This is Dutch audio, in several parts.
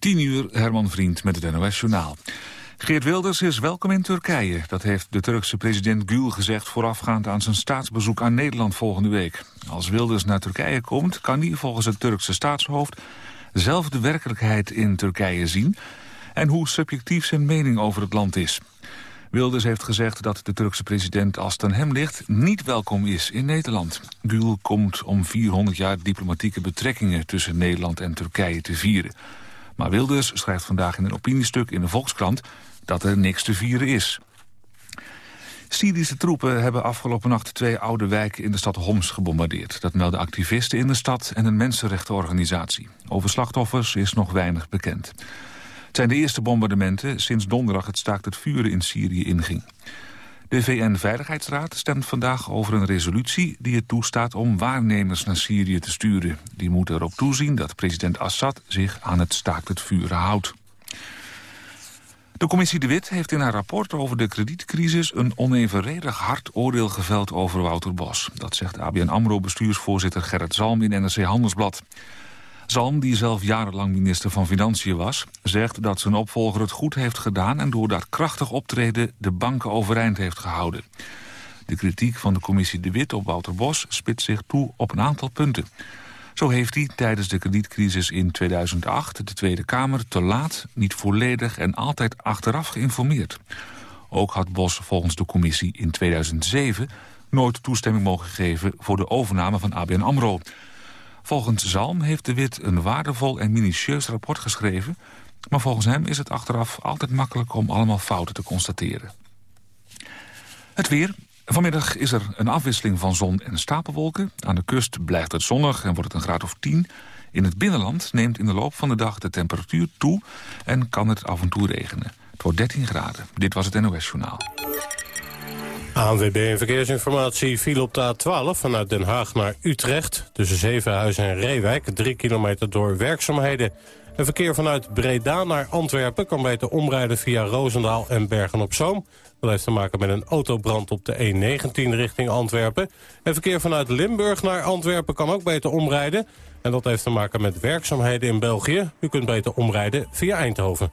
10 uur, Herman Vriend met het NOS-journaal. Geert Wilders is welkom in Turkije. Dat heeft de Turkse president Gül gezegd voorafgaand aan zijn staatsbezoek aan Nederland volgende week. Als Wilders naar Turkije komt, kan hij volgens het Turkse staatshoofd zelf de werkelijkheid in Turkije zien en hoe subjectief zijn mening over het land is. Wilders heeft gezegd dat de Turkse president als aan hem ligt niet welkom is in Nederland. Gül komt om 400 jaar diplomatieke betrekkingen tussen Nederland en Turkije te vieren. Maar Wilders schrijft vandaag in een opiniestuk in de Volkskrant dat er niks te vieren is. Syrische troepen hebben afgelopen nacht twee oude wijken in de stad Homs gebombardeerd. Dat melden activisten in de stad en een mensenrechtenorganisatie. Over slachtoffers is nog weinig bekend. Het zijn de eerste bombardementen sinds donderdag het staakt het vuren in Syrië inging. De VN-veiligheidsraad stemt vandaag over een resolutie die het toestaat om waarnemers naar Syrië te sturen. Die moeten erop toezien dat president Assad zich aan het staakt het vuren houdt. De commissie De Wit heeft in haar rapport over de kredietcrisis... een onevenredig hard oordeel geveld over Wouter Bos. Dat zegt ABN AMRO-bestuursvoorzitter Gerrit Zalm in NRC Handelsblad. Zalm, die zelf jarenlang minister van Financiën was... zegt dat zijn opvolger het goed heeft gedaan... en door dat krachtig optreden de banken overeind heeft gehouden. De kritiek van de commissie De Wit op Wouter Bos spitst zich toe op een aantal punten. Zo heeft hij tijdens de kredietcrisis in 2008 de Tweede Kamer te laat, niet volledig en altijd achteraf geïnformeerd. Ook had Bos volgens de commissie in 2007 nooit toestemming mogen geven voor de overname van ABN AMRO. Volgens Zalm heeft de Wit een waardevol en minutieus rapport geschreven... maar volgens hem is het achteraf altijd makkelijk om allemaal fouten te constateren. Het weer. Vanmiddag is er een afwisseling van zon en stapelwolken. Aan de kust blijft het zonnig en wordt het een graad of 10. In het binnenland neemt in de loop van de dag de temperatuur toe... en kan het af en toe regenen. Het wordt 13 graden. Dit was het NOS Journaal. ANWB Verkeersinformatie viel op de A12 vanuit Den Haag naar Utrecht... tussen Zevenhuizen en Reewijk, drie kilometer door werkzaamheden. Een verkeer vanuit Breda naar Antwerpen kan beter omrijden via Roosendaal en Bergen-op-Zoom. Dat heeft te maken met een autobrand op de E19 richting Antwerpen. En verkeer vanuit Limburg naar Antwerpen kan ook beter omrijden. En dat heeft te maken met werkzaamheden in België. U kunt beter omrijden via Eindhoven.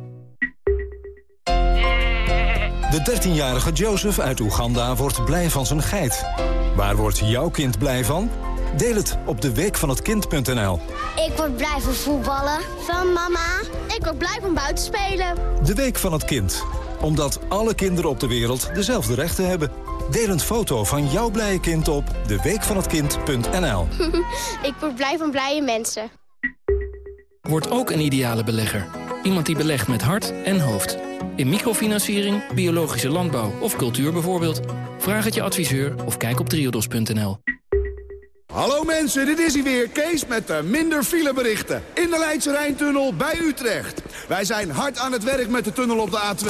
De 13-jarige Joseph uit Oeganda wordt blij van zijn geit. Waar wordt jouw kind blij van? Deel het op de week van het kind.nl. Ik word blij van voetballen. Van mama. Ik word blij van buiten spelen. De week van het kind. Omdat alle kinderen op de wereld dezelfde rechten hebben. Deel een foto van jouw blije kind op deweekvanhetkind.nl. ik word blij van blije mensen. Word ook een ideale belegger. Iemand die belegt met hart en hoofd. In microfinanciering, biologische landbouw of cultuur bijvoorbeeld. Vraag het je adviseur of kijk op triodos.nl. Hallo mensen, dit is hij weer, Kees met de minder fileberichten. In de Leidse Rijntunnel bij Utrecht. Wij zijn hard aan het werk met de tunnel op de A2.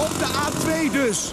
Op de A2 dus.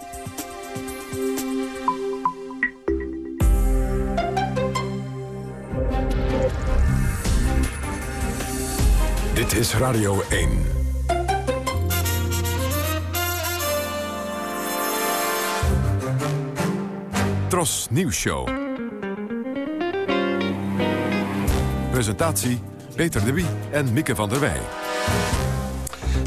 Dit is Radio 1. Tros Nieuws Show. Presentatie Peter de Wie en Mieke van der Wij.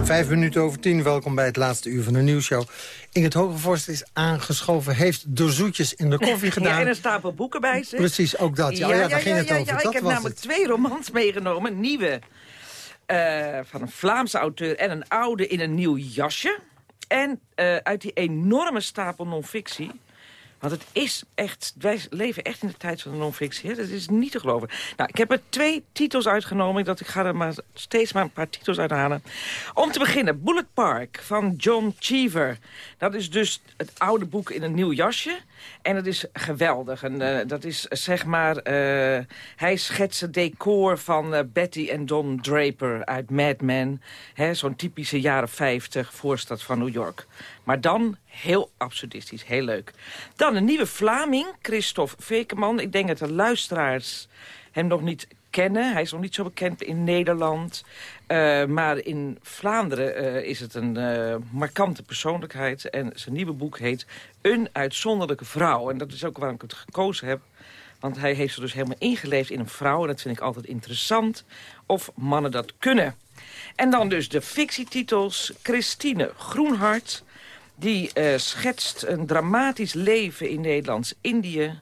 Vijf minuten over tien, welkom bij het laatste uur van de nieuwsshow. Inget Hogevorst is aangeschoven, heeft de zoetjes in de koffie gedaan. Ja, en een stapel boeken bij zich. Precies, ook dat. Ja, oh ja, daar ging het over. Ja, ik heb namelijk twee romans meegenomen, nieuwe. Eh, van een Vlaamse auteur en een oude in een nieuw jasje. En uh, uit die enorme stapel non-fictie want het is echt, wij leven echt in de tijd van de non-fictie. Dat is niet te geloven. Nou, ik heb er twee titels uitgenomen. Dat ik ga er maar steeds maar een paar titels uithalen. Om te beginnen, Bullet Park van John Cheever. Dat is dus het oude boek in een nieuw jasje. En het is geweldig. En, uh, dat is zeg maar... Uh, hij schetst het decor van uh, Betty en Don Draper uit Mad Men. Zo'n typische jaren 50 voorstad van New York. Maar dan heel absurdistisch, heel leuk. Dan een nieuwe Vlaming, Christophe Vekeman. Ik denk dat de luisteraars hem nog niet kennen. Hij is nog niet zo bekend in Nederland. Uh, maar in Vlaanderen uh, is het een uh, markante persoonlijkheid. En zijn nieuwe boek heet Een uitzonderlijke vrouw. En dat is ook waarom ik het gekozen heb. Want hij heeft zich dus helemaal ingeleefd in een vrouw. En dat vind ik altijd interessant. Of mannen dat kunnen. En dan dus de fictietitels. Christine Groenhart. Die schetst een dramatisch leven in Nederlands-Indië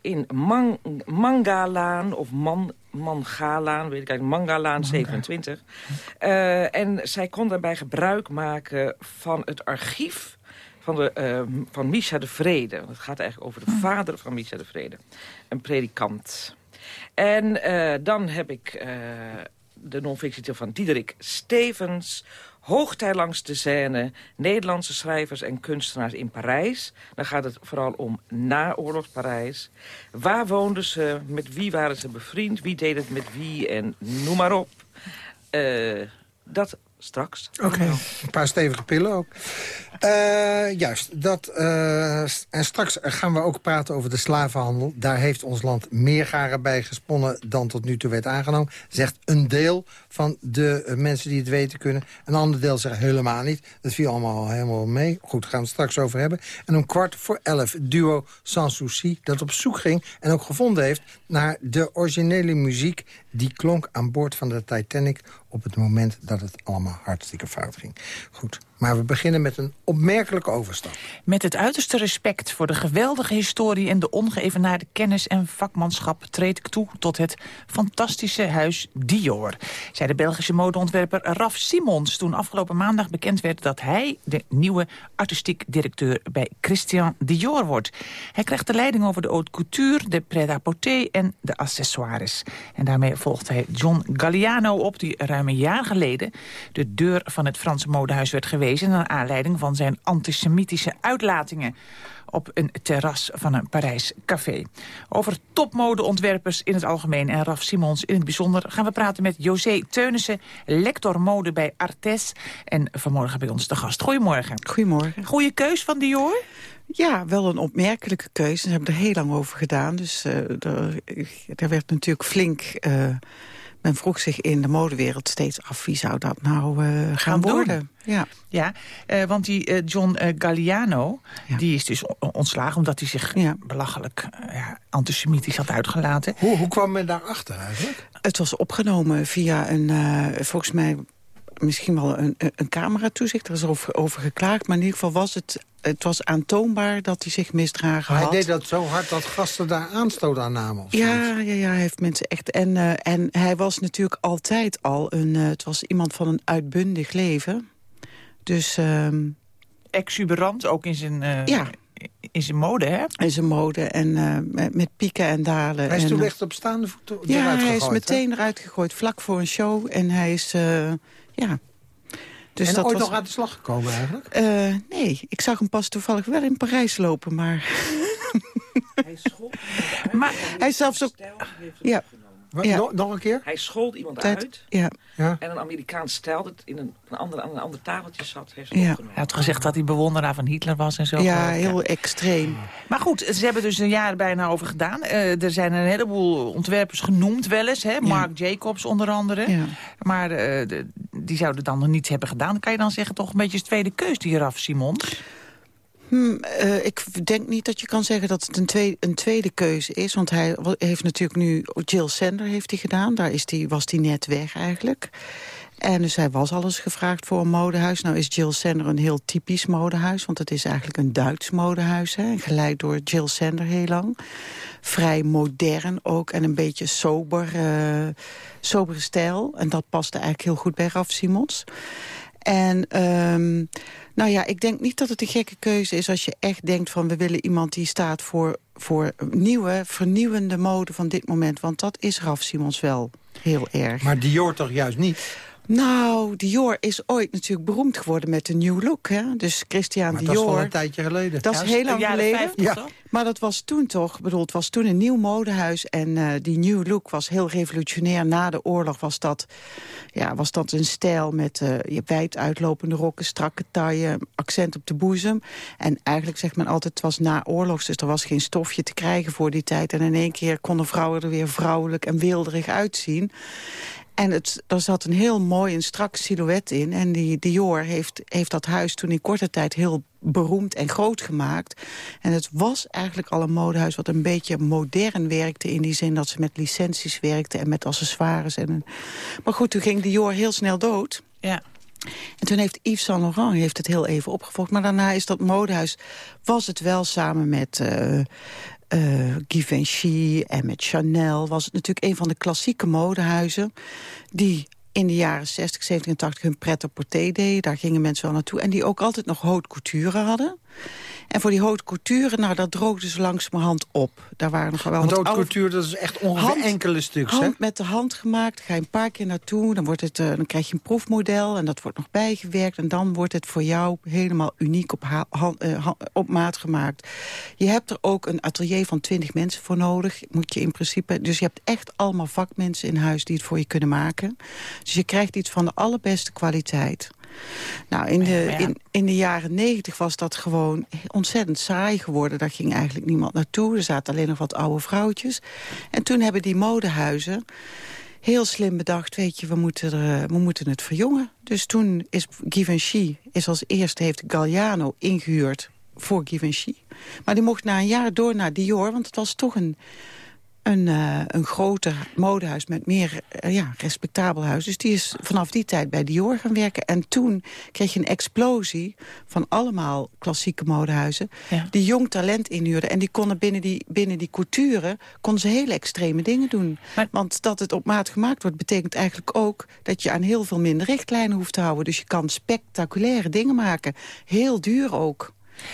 in Man Mangalaan of Man Mangalaan, weet ik eigenlijk, Mangalaan 27. Uh, en zij kon daarbij gebruik maken van het archief van, de, uh, van Misha de Vrede. Het gaat eigenlijk over de vader van Misha de Vrede. Een predikant. En uh, dan heb ik de non-fictie van Diederik Stevens... Hoogtij langs de Seine, Nederlandse schrijvers en kunstenaars in Parijs. Dan gaat het vooral om naoorlogs Parijs. Waar woonden ze, met wie waren ze bevriend, wie deed het met wie en noem maar op. Uh, dat straks. Oké, een paar stevige pillen ook. Uh, juist, dat, uh, en straks gaan we ook praten over de slavenhandel. Daar heeft ons land meer garen bij gesponnen dan tot nu toe werd aangenomen. Zegt een deel van de uh, mensen die het weten kunnen. Een ander deel zegt helemaal niet. Dat viel allemaal helemaal mee. Goed, gaan we het straks over hebben. En om kwart voor elf duo Sans Souci dat op zoek ging... en ook gevonden heeft naar de originele muziek... die klonk aan boord van de Titanic op het moment dat het allemaal hartstikke fout ging. Goed, maar we beginnen met een opmerkelijke overstap. Met het uiterste respect voor de geweldige historie... en de ongeëvenaarde kennis en vakmanschap treed ik toe... tot het fantastische huis Dior. Zei de Belgische modeontwerper Raf Simons... toen afgelopen maandag bekend werd dat hij... de nieuwe artistiek directeur bij Christian Dior wordt. Hij krijgt de leiding over de haute couture, de pret-à-porter en de accessoires. En daarmee volgt hij John Galliano op... die ruim een jaar geleden de deur van het Franse modehuis werd geweest naar aanleiding van zijn antisemitische uitlatingen op een terras van een Parijs café. Over topmodeontwerpers in het algemeen en Raf Simons in het bijzonder... gaan we praten met José Teunissen, lector mode bij Artes... en vanmorgen bij ons de gast. Goedemorgen. Goedemorgen. Goeie keus van Dior? Ja, wel een opmerkelijke keuze. Ze hebben er heel lang over gedaan. Dus uh, er, er, werd natuurlijk flink... Uh, men vroeg zich in de modewereld steeds af wie zou dat nou uh, gaan, gaan worden. Ja, ja uh, want die uh, John Galliano, ja. die is dus ontslagen omdat hij zich ja. belachelijk ja, antisemitisch had uitgelaten. Hoe, hoe kwam men daarachter eigenlijk? Het was opgenomen via een, volgens mij misschien wel een, een cameratoezicht. Er is over, over geklaagd, maar in ieder geval was het het was aantoonbaar dat hij zich misdragen had. Hij deed dat zo hard dat gasten daar aanstoot aan namen? Ja, ja, ja, hij heeft mensen echt... En, uh, en hij was natuurlijk altijd al een... Uh, het was iemand van een uitbundig leven. Dus... Uh, Exuberant, ook in zijn... Uh, ja. In zijn mode, hè? In zijn mode en met, met, pieken en dalen. Hij is en, toen echt op staande voeten Ja, hij is meteen hè? eruit gegooid, vlak voor een show. En hij is, ja, dus en dat ooit was... nog aan de slag gekomen eigenlijk? Uh, nee, ik zag hem pas toevallig wel in Parijs lopen, maar... Hij schold maar hij zelfs ook... Ja. Ja. Nog, nog, een keer? Hij schold iemand Tijd, uit. Ja. ja. En een Amerikaans stel dat in een, een ander, aan een ander tafeltje zat. Heeft ja. Hij had gezegd dat hij bewonderaar van Hitler was en zo. Ja, heel extreem. Maar goed, ze hebben dus een jaar bijna over gedaan. Uh, er zijn een heleboel ontwerpers genoemd wel eens. Hè? Mark Jacobs onder andere. Maar uh, de, die zouden dan nog niets hebben gedaan. Kan je dan zeggen toch een beetje de tweede keus die eraf, Simons? Hmm, uh, ik denk niet dat je kan zeggen dat het een tweede, een tweede keuze is. Want hij heeft natuurlijk nu... Jill Sander heeft hij gedaan. Daar is die, was hij net weg eigenlijk. En dus hij was alles gevraagd voor een modehuis. Nou is Jill Sander een heel typisch modehuis. Want het is eigenlijk een Duits modehuis. Hè, geleid door Jill Sander heel lang. Vrij modern ook en een beetje sober, uh, sobere stijl. En dat paste eigenlijk heel goed bij Raf Simons. En um, nou ja, ik denk niet dat het een gekke keuze is als je echt denkt van... we willen iemand die staat voor, voor nieuwe, vernieuwende mode van dit moment. Want dat is Raf Simons wel heel erg. Maar Dior toch juist niet? Nou, Dior is ooit natuurlijk beroemd geworden met de new look. Hè? Dus Christian maar Dior... dat is al een tijdje geleden. Dat is heel lang geleden. ja. Maar dat was toen toch, bedoel, het was toen een nieuw modehuis. En uh, die new look was heel revolutionair. Na de oorlog was dat, ja, was dat een stijl met uh, je wijd uitlopende rokken, strakke taille, accent op de boezem. En eigenlijk zegt men altijd, het was na oorlogs, dus er was geen stofje te krijgen voor die tijd. En in één keer konden vrouwen er weer vrouwelijk en wilderig uitzien. En het, er zat een heel mooi en strak silhouet in. En die Dior heeft, heeft dat huis toen in korte tijd heel beroemd en groot gemaakt. En het was eigenlijk al een modehuis wat een beetje modern werkte... in die zin dat ze met licenties werkte en met accessoires. En, maar goed, toen ging Dior heel snel dood. Ja. En toen heeft Yves Saint Laurent heeft het heel even opgevolgd. Maar daarna is dat modehuis, was het wel samen met... Uh, uh, Givenchy en met Chanel was het natuurlijk een van de klassieke modehuizen... die in de jaren 60, 70 en 80 hun pret-à-porter deden. Daar gingen mensen wel naartoe. En die ook altijd nog haute couture hadden. En voor die haute couture, nou, dat droogde ze langzamerhand op. Daar waren nog wel Want haute couture, dat is echt ongeveer hand, enkele stuks, hand met de hand gemaakt. Ga je een paar keer naartoe, dan, wordt het, uh, dan krijg je een proefmodel... en dat wordt nog bijgewerkt. En dan wordt het voor jou helemaal uniek op, hand, uh, op maat gemaakt. Je hebt er ook een atelier van 20 mensen voor nodig. Moet je in principe, dus je hebt echt allemaal vakmensen in huis... die het voor je kunnen maken. Dus je krijgt iets van de allerbeste kwaliteit. Nou, in de, in, in de jaren negentig was dat gewoon ontzettend saai geworden. Daar ging eigenlijk niemand naartoe. Er zaten alleen nog wat oude vrouwtjes. En toen hebben die modehuizen heel slim bedacht, weet je, we moeten, er, we moeten het verjongen. Dus toen is Givenchy is als eerste heeft Galliano ingehuurd voor Givenchy. Maar die mocht na een jaar door naar Dior, want het was toch een een, uh, een groter modehuis met meer uh, ja, respectabel huis. Dus die is vanaf die tijd bij Dior gaan werken. En toen kreeg je een explosie van allemaal klassieke modehuizen... Ja. die jong talent inhuurden. En die konden binnen die, binnen die couture konden ze hele extreme dingen doen. Maar... Want dat het op maat gemaakt wordt... betekent eigenlijk ook dat je aan heel veel minder richtlijnen hoeft te houden. Dus je kan spectaculaire dingen maken. Heel duur ook.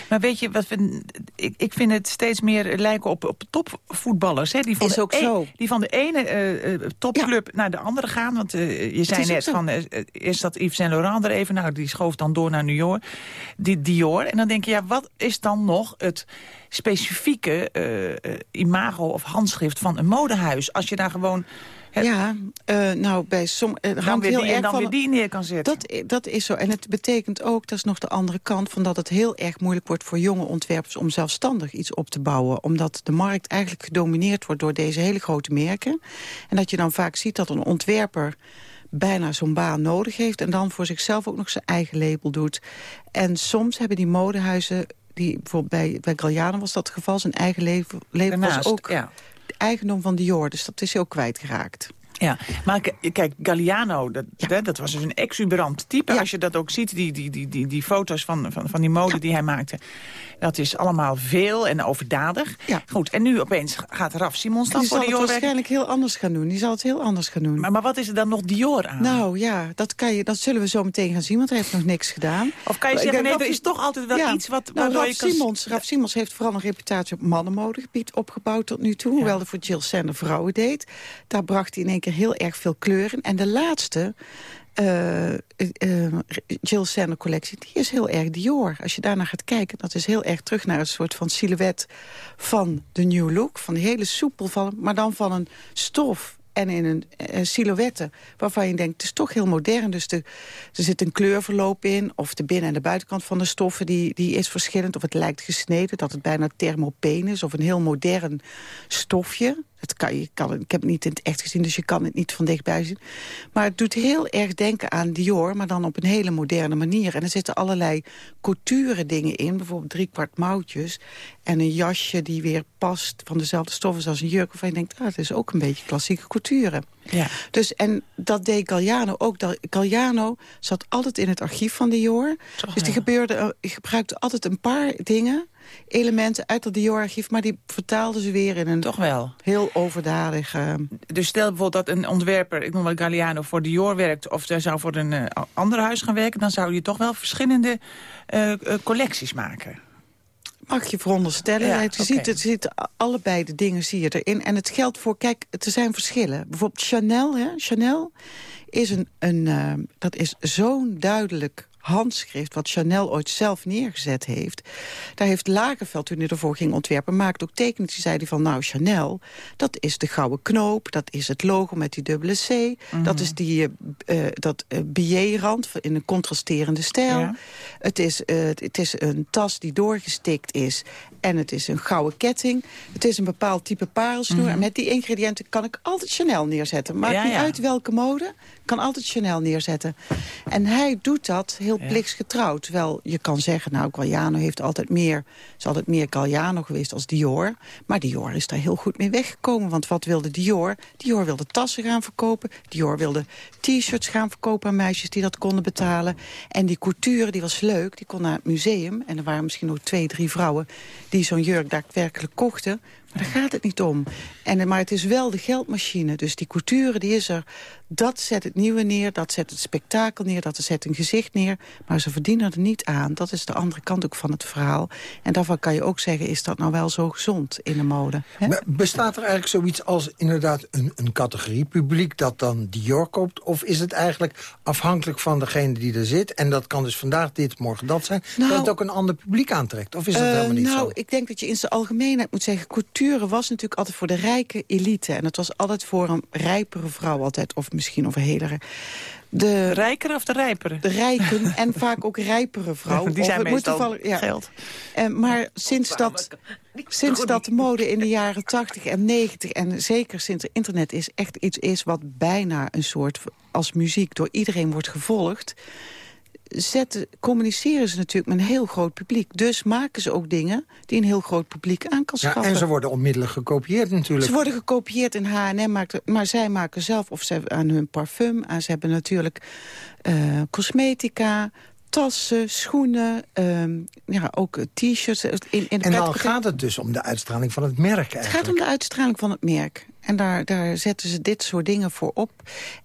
Maar weet je, wat we, ik, ik vind het steeds meer lijken op, op topvoetballers. Hè? Die van is ook de, zo. Die van de ene uh, topclub naar de andere gaan. Want uh, je zei net, van, uh, is dat Yves Saint Laurent er even? Nou, die schoof dan door naar New York. Die Dior. En dan denk je, ja, wat is dan nog het specifieke imago of handschrift van een modehuis? Als je daar gewoon ja, uh, nou bij som, uh, dan weer heel die, erg dan van, weer die neer kan zetten. Dat, dat is zo. En het betekent ook, dat is nog de andere kant... van dat het heel erg moeilijk wordt voor jonge ontwerpers... om zelfstandig iets op te bouwen. Omdat de markt eigenlijk gedomineerd wordt door deze hele grote merken. En dat je dan vaak ziet dat een ontwerper bijna zo'n baan nodig heeft... en dan voor zichzelf ook nog zijn eigen label doet. En soms hebben die modehuizen... Die, bijvoorbeeld bij, bij Galliano was dat het geval, zijn eigen leven, leven was ook... Ja eigendom van Dior. Dus dat is ook kwijtgeraakt. Ja, maar kijk, Galliano, dat, ja. dat was dus een exuberant type. Ja. Als je dat ook ziet, die, die, die, die, die foto's van, van, van die mode ja. die hij maakte. Dat is allemaal veel en overdadig. Ja. Goed, en nu opeens gaat Raf Simons dan voor Dior Die zal het waarschijnlijk heel anders gaan doen. Die zal het heel anders gaan doen. Maar, maar wat is er dan nog Dior aan? Nou ja, dat, kan je, dat zullen we zo meteen gaan zien, want hij heeft nog niks gedaan. Of kan je zeggen, nee, er is toch altijd wel iets wat... Nou, Raf, Simons, kan... Raf Simons heeft vooral een reputatie op mannenmodegebied opgebouwd tot nu toe. Hoewel hij voor Jill Sander vrouwen deed. Daar bracht hij in één keer heel erg veel kleuren. En de laatste, uh, uh, Jill Sander collectie, die is heel erg Dior. Als je daarnaar gaat kijken, dat is heel erg terug naar een soort van silhouet van de new look. Van de hele soepel, van, maar dan van een stof en in een, een silhouette waarvan je denkt, het is toch heel modern. Dus er zit een kleurverloop in, of de binnen- en de buitenkant van de stoffen... Die, die is verschillend, of het lijkt gesneden, dat het bijna thermopeen is... of een heel modern stofje. Dat kan, je kan, ik heb het niet in het echt gezien, dus je kan het niet van dichtbij zien. Maar het doet heel erg denken aan Dior, maar dan op een hele moderne manier. En er zitten allerlei couture dingen in, bijvoorbeeld driekwart mouwtjes... en een jasje die weer past van dezelfde stoffen als een jurk... waarvan je denkt, ah, dat is ook een beetje klassieke couture. Ja. Dus, en dat deed Galliano ook. Galliano zat altijd in het archief van Dior. dus die gebeurde, eh, die gebruikte altijd een paar dingen, elementen uit dat Dior-archief... maar die vertaalde ze weer in een Toch wel. heel overdadig... Dus stel bijvoorbeeld dat een ontwerper, ik noem maar Galliano, voor Dior werkt... of hij zou voor een eh, ander huis gaan werken... dan zou je toch wel verschillende eh, eh, collecties maken. Mag je veronderstellen. Ja, je ziet, het zitten allebei de dingen zie je erin. En het geldt voor, kijk, er zijn verschillen. Bijvoorbeeld Chanel, hè? Chanel is een, een dat is zo'n duidelijk handschrift wat Chanel ooit zelf neergezet heeft. Daar heeft Lagerfeld, toen hij ervoor ging ontwerpen... maakte ook tekeningen, die zei hij van... nou, Chanel, dat is de gouden knoop, dat is het logo met die dubbele C... dat is die eh, dat eh, biljetrand in een contrasterende stijl. Ja. Het, is, het is een tas die doorgestikt is en het is een gouden ketting. Het is een bepaald type parelsnoer. En met die ingrediënten kan ik altijd Chanel neerzetten. Maakt Ja, niet ja. uit welke mode, kan altijd Chanel neerzetten. En hij doet dat heel plichtsgetrouw. Terwijl je kan zeggen, nou, Galliano heeft altijd meer... is altijd meer Galliano geweest als Dior. Maar Dior is daar heel goed mee weggekomen. Want wat wilde Dior? Dior wilde tassen gaan verkopen. Dior wilde t-shirts gaan verkopen aan meisjes die dat konden betalen. En die couture, die was leuk. Die kon naar het museum. En er waren misschien nog twee, drie vrouwen... die zo'n jurk daadwerkelijk kochten. Maar daar gaat het niet om. En, maar het is wel de geldmachine. Dus die couture, die is er. Dat zet het nieuwe neer, dat zet het spektakel neer... dat zet een gezicht neer. Maar ze verdienen er niet aan. Dat is de andere kant ook van het verhaal. En daarvan kan je ook zeggen, is dat nou wel zo gezond in de mode? Hè? Maar bestaat er eigenlijk zoiets als inderdaad een, een categorie publiek... dat dan Dior koopt? Of is het eigenlijk afhankelijk van degene die er zit... en dat kan dus vandaag dit, morgen dat zijn... Nou- dat het ook een ander publiek aantrekt? Of is dat Eh, helemaal niet nou, zo? ik denk dat je in zijn algemeenheid moet zeggen... couture was natuurlijk altijd voor de rijke elite. En het was altijd voor een rijpere vrouw altijd. Of misschien of een De, Rijkere of de rijpere? de rijken en vaak ook rijpere vrouwen. Die zijn het meestal ja. geld. Maar sinds dat, sinds dat de mode in de jaren 80 en 90... en zeker sinds er internet is, echt iets is wat bijna een soort... als muziek door iedereen wordt gevolgd... Zetten, communiceren ze natuurlijk met een heel groot publiek. Dus maken ze ook dingen die een heel groot publiek aan kan Ja, schaffen. en ze worden onmiddellijk gekopieerd natuurlijk. Ze worden gekopieerd in H&M, maakt- maar zij maken zelf of ze aan hun parfum. En ze hebben natuurlijk eh, cosmetica, tassen, schoenen, ehm, ja, ook eh, t-shirts. In, in de en dan gaat het dus om de uitstraling van het merk het eigenlijk. gaat om de uitstraling van het merk. En daar, daar zetten ze dit soort dingen voor op.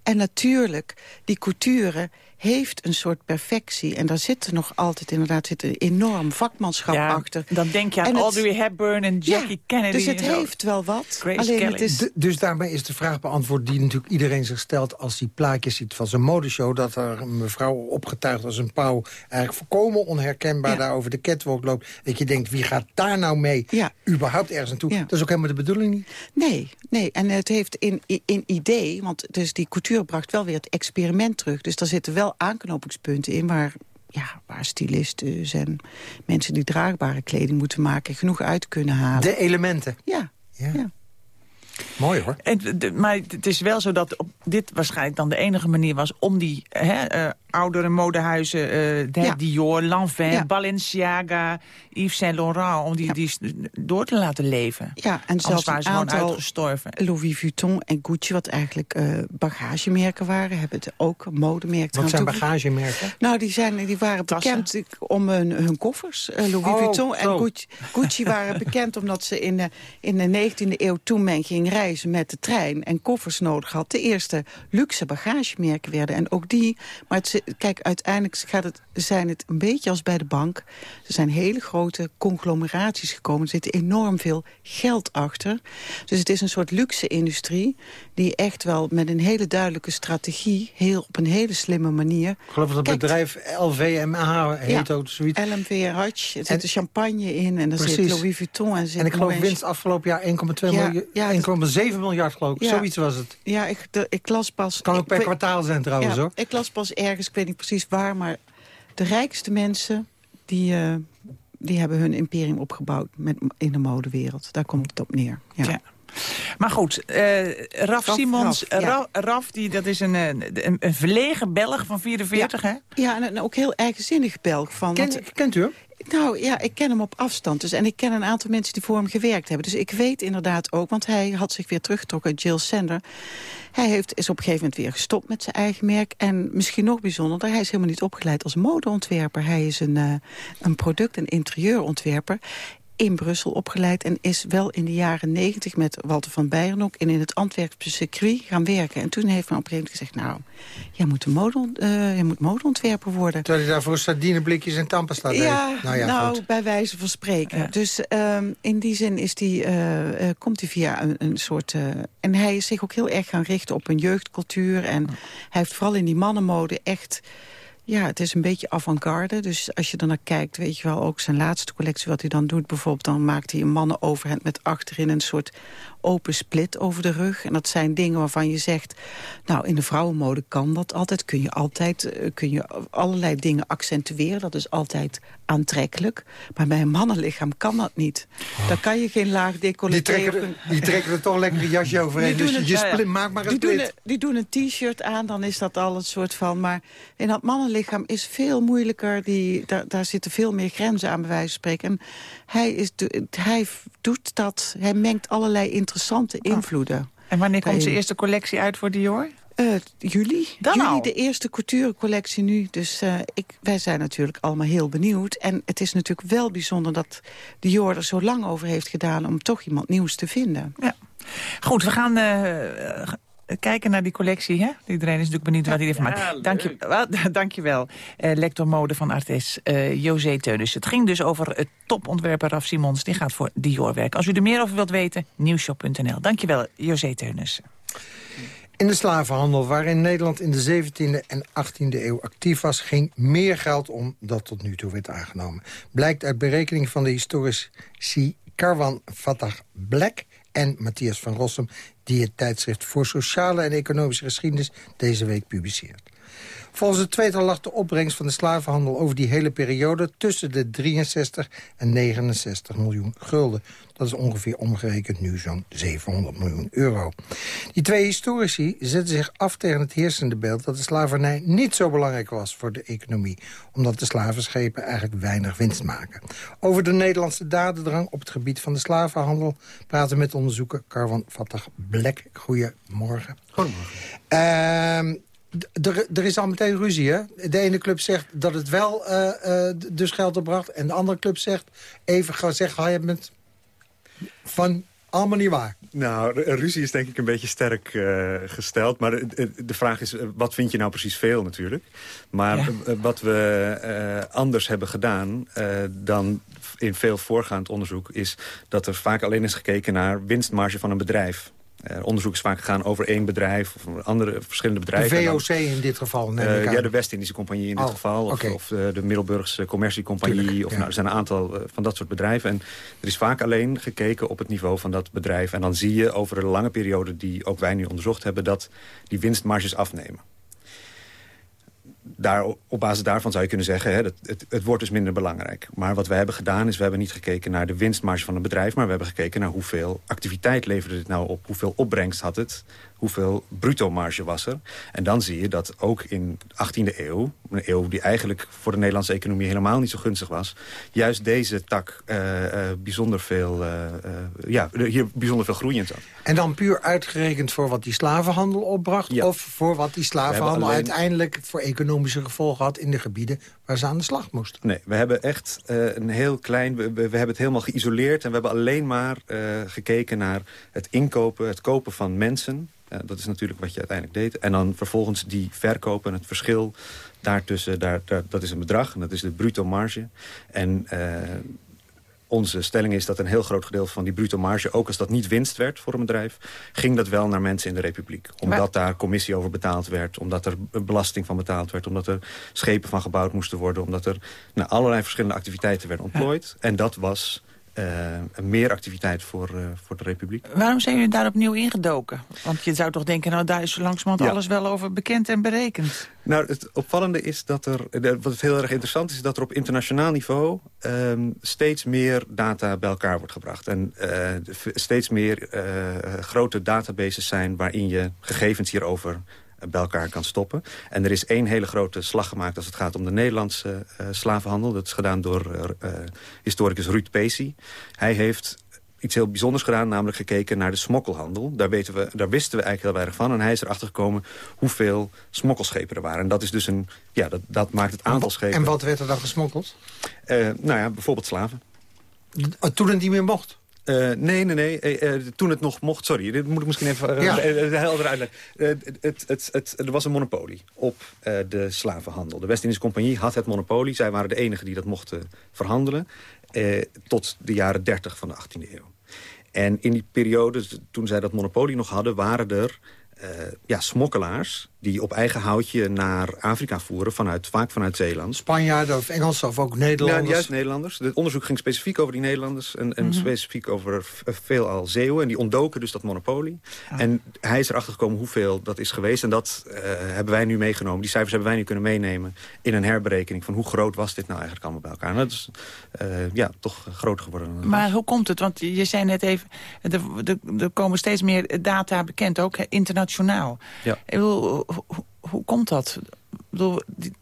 En natuurlijk, die couture heeft een soort perfectie. En daar zit er nog altijd inderdaad zit een enorm vakmanschap Ja, achter. dan denk je aan En het- Audrey Hepburn en Jackie Ja, Kennedy. Dus het en zo. heeft wel wat. Grace alleen Kelly. het is... Dus daarmee is de vraag beantwoord die natuurlijk iedereen zich stelt... als die plaatjes ziet van zijn modeshow... dat er een mevrouw opgetuigd als een pauw... eigenlijk volkomen onherkenbaar Ja. daar over de catwalk loopt. Dat je denkt, wie gaat daar nou mee Ja. überhaupt ergens naartoe? Ja. Dat is ook helemaal de bedoeling niet. Nee, nee. En het heeft in, in, in idee, want dus die couture bracht wel weer het experiment terug. Dus daar zitten wel aanknopingspunten in waar, ja, waar stylisten en mensen die draagbare kleding moeten maken genoeg uit kunnen halen. De elementen. Ja, Ja. ja. Mooi hoor. En, de- maar het is wel zo dat op dit waarschijnlijk dan de enige manier was... om die hè, eh, oudere modehuizen, eh, de- Ja. Dior, Lanvin, Ja. Balenciaga, Yves Saint Laurent... om die, door te laten leven. Ja, en zelfs waren een aantal uitgestorven. Louis Vuitton en Gucci, wat eigenlijk eh, bagagemerken waren, hebben het ook modemerken Wat zijn bagagemerken? Nou, die, zijn, die waren Tassen. bekend om hun, hun koffers. Eh, Louis Oh, Vuitton en. Gucci, Gucci waren bekend omdat ze in de, in de 19e eeuw... toen men ging reizen met de trein en koffers nodig had... de eerste luxe bagagemerken werden. En ook die... Maar het, kijk, uiteindelijk gaat het, zijn het een beetje als bij de bank. Er zijn hele grote conglomeraties gekomen. Er zit enorm veel geld achter. Dus het is een soort luxe-industrie... die echt wel met een hele duidelijke strategie... Heel, op een hele slimme manier... Ik geloof dat het Kijkt. bedrijf LVMH heet Ja. ook zoiets. LMVH, er zit En- champagne in en er zit. Louis Vuitton. En, zit En ik geloof winst afgelopen jaar 1,2 Ja, miljard, ja, 1,7 miljard geloof ik. Zoiets was het. Ja, ik, de, ik las pas... Kan ook per kwartaal zijn trouwens hoor. Ik las pas ergens, ik weet niet precies waar, maar de rijkste mensen... die, eh, die hebben hun imperium opgebouwd met, in de modewereld. Daar komt het op neer. Ja. Maar goed, eh, Raf, Raf, Simons, Raf, ja. Ra- Raf die, dat is een, eh, een, een verlegen Belg van 44, hè? Ja, en ook heel eigenzinnig Belg. Van, Ken- want- kent u hem? Nou ja, ik ken hem op afstand. Dus, en ik ken een aantal mensen die voor hem gewerkt hebben. Dus ik weet inderdaad ook, want hij had zich weer teruggetrokken uit Jill Sander. Hij heeft, is op een gegeven moment weer gestopt met zijn eigen merk. En misschien nog bijzonderder, hij is helemaal niet opgeleid als modeontwerper. Hij is een, eh, een product- en interieurontwerper in Brussel opgeleid... en is wel in de jaren negentig met Walter van Beijeren en in het Antwerpse circuit gaan werken. En toen heeft men op een gegeven moment gezegd... nou, jij moet, een mode, eh, jij moet modeontwerper worden. Terwijl hij daarvoor sardineblikjes en tandpasta deed. Ja, nou ja, nou, goed. bij wijze van spreken. Dus ehm, in die zin is die, eh, eh, komt hij via een, een soort... eh, en hij is zich ook heel erg gaan richten op een jeugdcultuur. En hij heeft vooral in die mannenmode echt... Ja, het is een beetje avant-garde. Dus als je er naar kijkt, weet je wel, ook zijn laatste collectie... wat hij dan doet, bijvoorbeeld, dan maakt hij een mannenoverhemd... met achterin een soort open split over de rug. En dat zijn dingen waarvan je zegt... nou, in de vrouwenmode kan dat altijd. Kun je altijd eh, kun je allerlei dingen accentueren. Dat is altijd aantrekkelijk. Maar bij een mannenlichaam kan dat niet. Daar kan je geen laag decolleté... Die trekken, er, een- die trekken er toch lekker een jasje overheen. die Dus doen je maak maar een die doen, split. een- die doen een t-shirt aan, dan is dat al een soort van... Maar in dat mannenlichaam is veel moeilijker. Die, daar, daar zitten veel meer grenzen aan, bij wijze van spreken. En hij, is, de- hij doet dat, hij mengt allerlei interessante invloeden. En wanneer komt zijn eerste collectie uit voor Dior? Eh, juli. Dan juli, al? de eerste couturecollectie nu. Dus eh, ik, wij zijn natuurlijk allemaal heel benieuwd. En het is natuurlijk wel bijzonder dat Dior er zo lang over heeft gedaan... om toch iemand nieuws te vinden. Ja. Goed, we gaan eh, kijken naar die collectie. Hè? Iedereen is natuurlijk benieuwd wat hij ervan maakt. Dank je, wel, dank je wel, eh, lector mode van Artes, eh José Teunus. Het ging dus over het topontwerper Raf Simons. Die gaat voor Dior werken. Als u er meer over wilt weten, nieuwshop.nl. Dank je wel, José Teunus. In de slavenhandel, waarin Nederland in de 17e en 18e eeuw actief was... ging meer geld om dat tot nu toe werd aangenomen. Blijkt uit berekening van de historici Karwan Fatah Black en Matthias van Rossum... die het tijdschrift voor sociale en economische geschiedenis deze week publiceert. Volgens het tweetal lag de opbrengst van de slavenhandel over die hele periode... tussen de 63 en 69 miljoen gulden. Dat is ongeveer omgerekend nu zo'n 700 miljoen euro. Die twee historici zetten zich af tegen het heersende beeld... dat de slavernij niet zo belangrijk was voor de economie... omdat de slavenschepen eigenlijk weinig winst maken. Over de Nederlandse dadendrang op het gebied van de slavenhandel... praten met onderzoeker Carvan Fatah Black. Goedemorgen. Goedemorgen. D- er, is al meteen ruzie, hè? De ene club zegt dat het wel eh, eh, dus geld opbracht... en de andere club zegt, even gaan zeggen... je bent van allemaal niet waar. Nou, ruzie is denk ik een beetje sterk eh, gesteld. Maar de, vraag is, wat vind je nou precies veel natuurlijk? Maar Ja. wat we anders hebben gedaan dan in veel voorgaand onderzoek... is dat er vaak alleen is gekeken naar winstmarge van een bedrijf. Eh, onderzoek is vaak gegaan over één bedrijf of andere verschillende De bedrijven. En dan- VOC in dit geval, neem Eh, ja, de West-Indische Compagnie in dit Oh, geval. Of, eh, de Middelburgse Commerciecompagnie. Tuurlijk, of, ja. nou, er zijn een aantal van dat soort bedrijven. En er is vaak alleen gekeken op het niveau van dat bedrijf. En dan zie je over een lange periode die ook wij nu onderzocht hebben... dat die winstmarges afnemen. Daar, op basis daarvan zou je kunnen zeggen, hè, het, het wordt dus minder belangrijk. Maar wat we hebben gedaan is, we hebben niet gekeken naar de winstmarge van een bedrijf... maar we hebben gekeken naar hoeveel activiteit leverde dit nou op... hoeveel opbrengst had het, hoeveel bruto marge was er. En dan zie je dat ook in de 18e eeuw... een eeuw die eigenlijk voor de Nederlandse economie helemaal niet zo gunstig was... juist deze tak eh, bijzonder veel, eh, ja, hier bijzonder veel groei in zat. En dan puur uitgerekend voor wat die slavenhandel opbracht... Ja. of voor wat die slavenhandel alleen- uiteindelijk voor economische gevolgen had... in de gebieden ze aan de slag moesten. Nee, we hebben echt eh, een heel klein... We, we, hebben het helemaal geïsoleerd en we hebben alleen maar eh, gekeken naar het inkopen, het kopen van mensen. Dat is natuurlijk wat je uiteindelijk deed. En dan vervolgens die verkopen en het verschil daartussen, daar, daar, dat is een bedrag. En dat is de bruto marge. En eh, onze stelling is dat een heel groot gedeelte van die bruto marge... ook als dat niet winst werd voor een bedrijf... ging dat wel naar mensen in de republiek. Omdat daar commissie over betaald werd. Omdat er belasting van betaald werd. Omdat er schepen van gebouwd moesten worden. Omdat er nou, allerlei verschillende activiteiten werden ontplooid. En dat was meer activiteit voor, voor de Republiek. Waarom zijn jullie daar opnieuw ingedoken? Want je zou toch denken, nou daar is langzamerhand alles wel over bekend en berekend. Nou, het opvallende is dat er, wat heel erg interessant is... dat er op internationaal niveau ehm, steeds meer data bij elkaar wordt gebracht. En steeds meer grote databases zijn waarin je gegevens hierover bij elkaar kan stoppen. En er is één hele grote slag gemaakt als het gaat om de Nederlandse uh, slavenhandel. Dat is gedaan door uh, historicus Ruud Pacey. Hij heeft iets heel bijzonders gedaan, namelijk gekeken naar de smokkelhandel. Daar, weten we, daar wisten we eigenlijk heel erg van. En hij is erachter gekomen hoeveel smokkelschepen er waren. En dat is dus een, ja, dat, dat maakt het aantal schepen. En wat werd er dan gesmokkeld? nou ja, bijvoorbeeld slaven. Toen het niet meer mocht? Uh, nee, nee, nee. Uh, uh, toen het nog mocht... Sorry, dit moet ik misschien even ja. helder uitleggen. Het, het, het, er was een monopolie op de slavenhandel. De West-Indische Compagnie had het monopolie. Zij waren de enigen die dat mochten verhandelen. tot de jaren 30 van de 18e eeuw. En in die periode, toen zij dat monopolie nog hadden... waren er ja, smokkelaars die op eigen houtje naar Afrika voeren, vanuit, vaak vanuit Zeeland. Spanjaarden of Engelsen of ook Nederlanders? Ja, juist Nederlanders. Het onderzoek ging specifiek over die Nederlanders... en, en mm -hmm. specifiek over veelal Zeeuwen. En die ontdoken dus dat monopolie. Ah. En hij is erachter gekomen hoeveel dat is geweest. En dat uh, hebben wij nu meegenomen. Die cijfers hebben wij nu kunnen meenemen in een herberekening... van hoe groot was dit nou eigenlijk allemaal bij elkaar. En dat is uh, ja, toch groter geworden. Maar hoe komt het? Want je zei net even... er, er komen steeds meer data bekend, ook internationaal. Ja. Ik bedoel, hoe, hoe komt dat?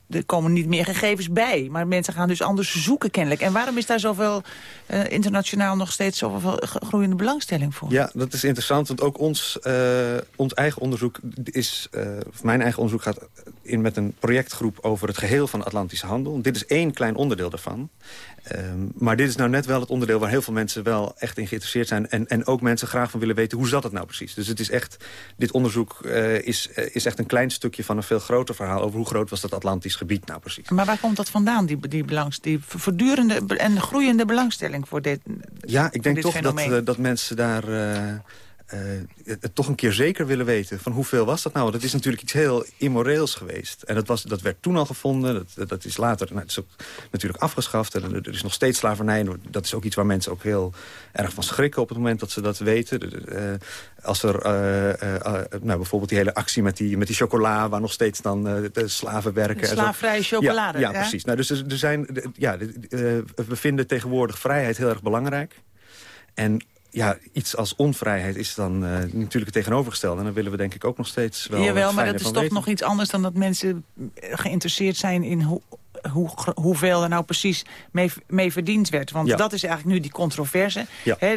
Er komen niet meer gegevens bij. Maar mensen gaan dus anders zoeken kennelijk. En waarom is daar zoveel uh, internationaal nog steeds zoveel groeiende belangstelling voor? Ja, dat is interessant. Want ook ons, uh, ons eigen onderzoek is... Uh, mijn eigen onderzoek gaat in met een projectgroep over het geheel van de Atlantische handel. Dit is één klein onderdeel daarvan. Um, maar dit is nou net wel het onderdeel waar heel veel mensen wel echt in geïnteresseerd zijn. En, en ook mensen graag van willen weten hoe zat het nou precies. Dus het is echt, dit onderzoek is, is echt een klein stukje van een veel groter verhaal... over hoe groot was dat Atlantisch gebied nou precies. Maar waar komt dat vandaan, die, die, belangs, die voortdurende en groeiende belangstelling voor dit Ja, ik denk toch dat, uh, dat mensen daar... Uh, het toch een keer zeker willen weten. Van hoeveel was dat nou? Dat is natuurlijk iets heel immoreels geweest. En dat, was, dat werd toen al gevonden. Dat, dat is later nou, dat is ook natuurlijk afgeschaft. En er is nog steeds slavernij. Dat is ook iets waar mensen ook heel erg van schrikken... op het moment dat ze dat weten. Uh, als er uh, nou, bijvoorbeeld die hele actie met die, met die chocola... waar nog steeds dan de slaven werken. Slaafvrije chocolade. Ja, ja, precies. Nou, dus er, er zijn, ja, we vinden tegenwoordig vrijheid heel erg belangrijk. En ja, iets als onvrijheid is dan uh, natuurlijk het tegenovergestelde. En dan willen we denk ik ook nog steeds wel Jawel, maar dat is toch nog iets anders dan dat mensen geïnteresseerd zijn in hoe hoe, hoeveel er nou precies mee, mee verdiend werd. Want dat is eigenlijk nu die controverse.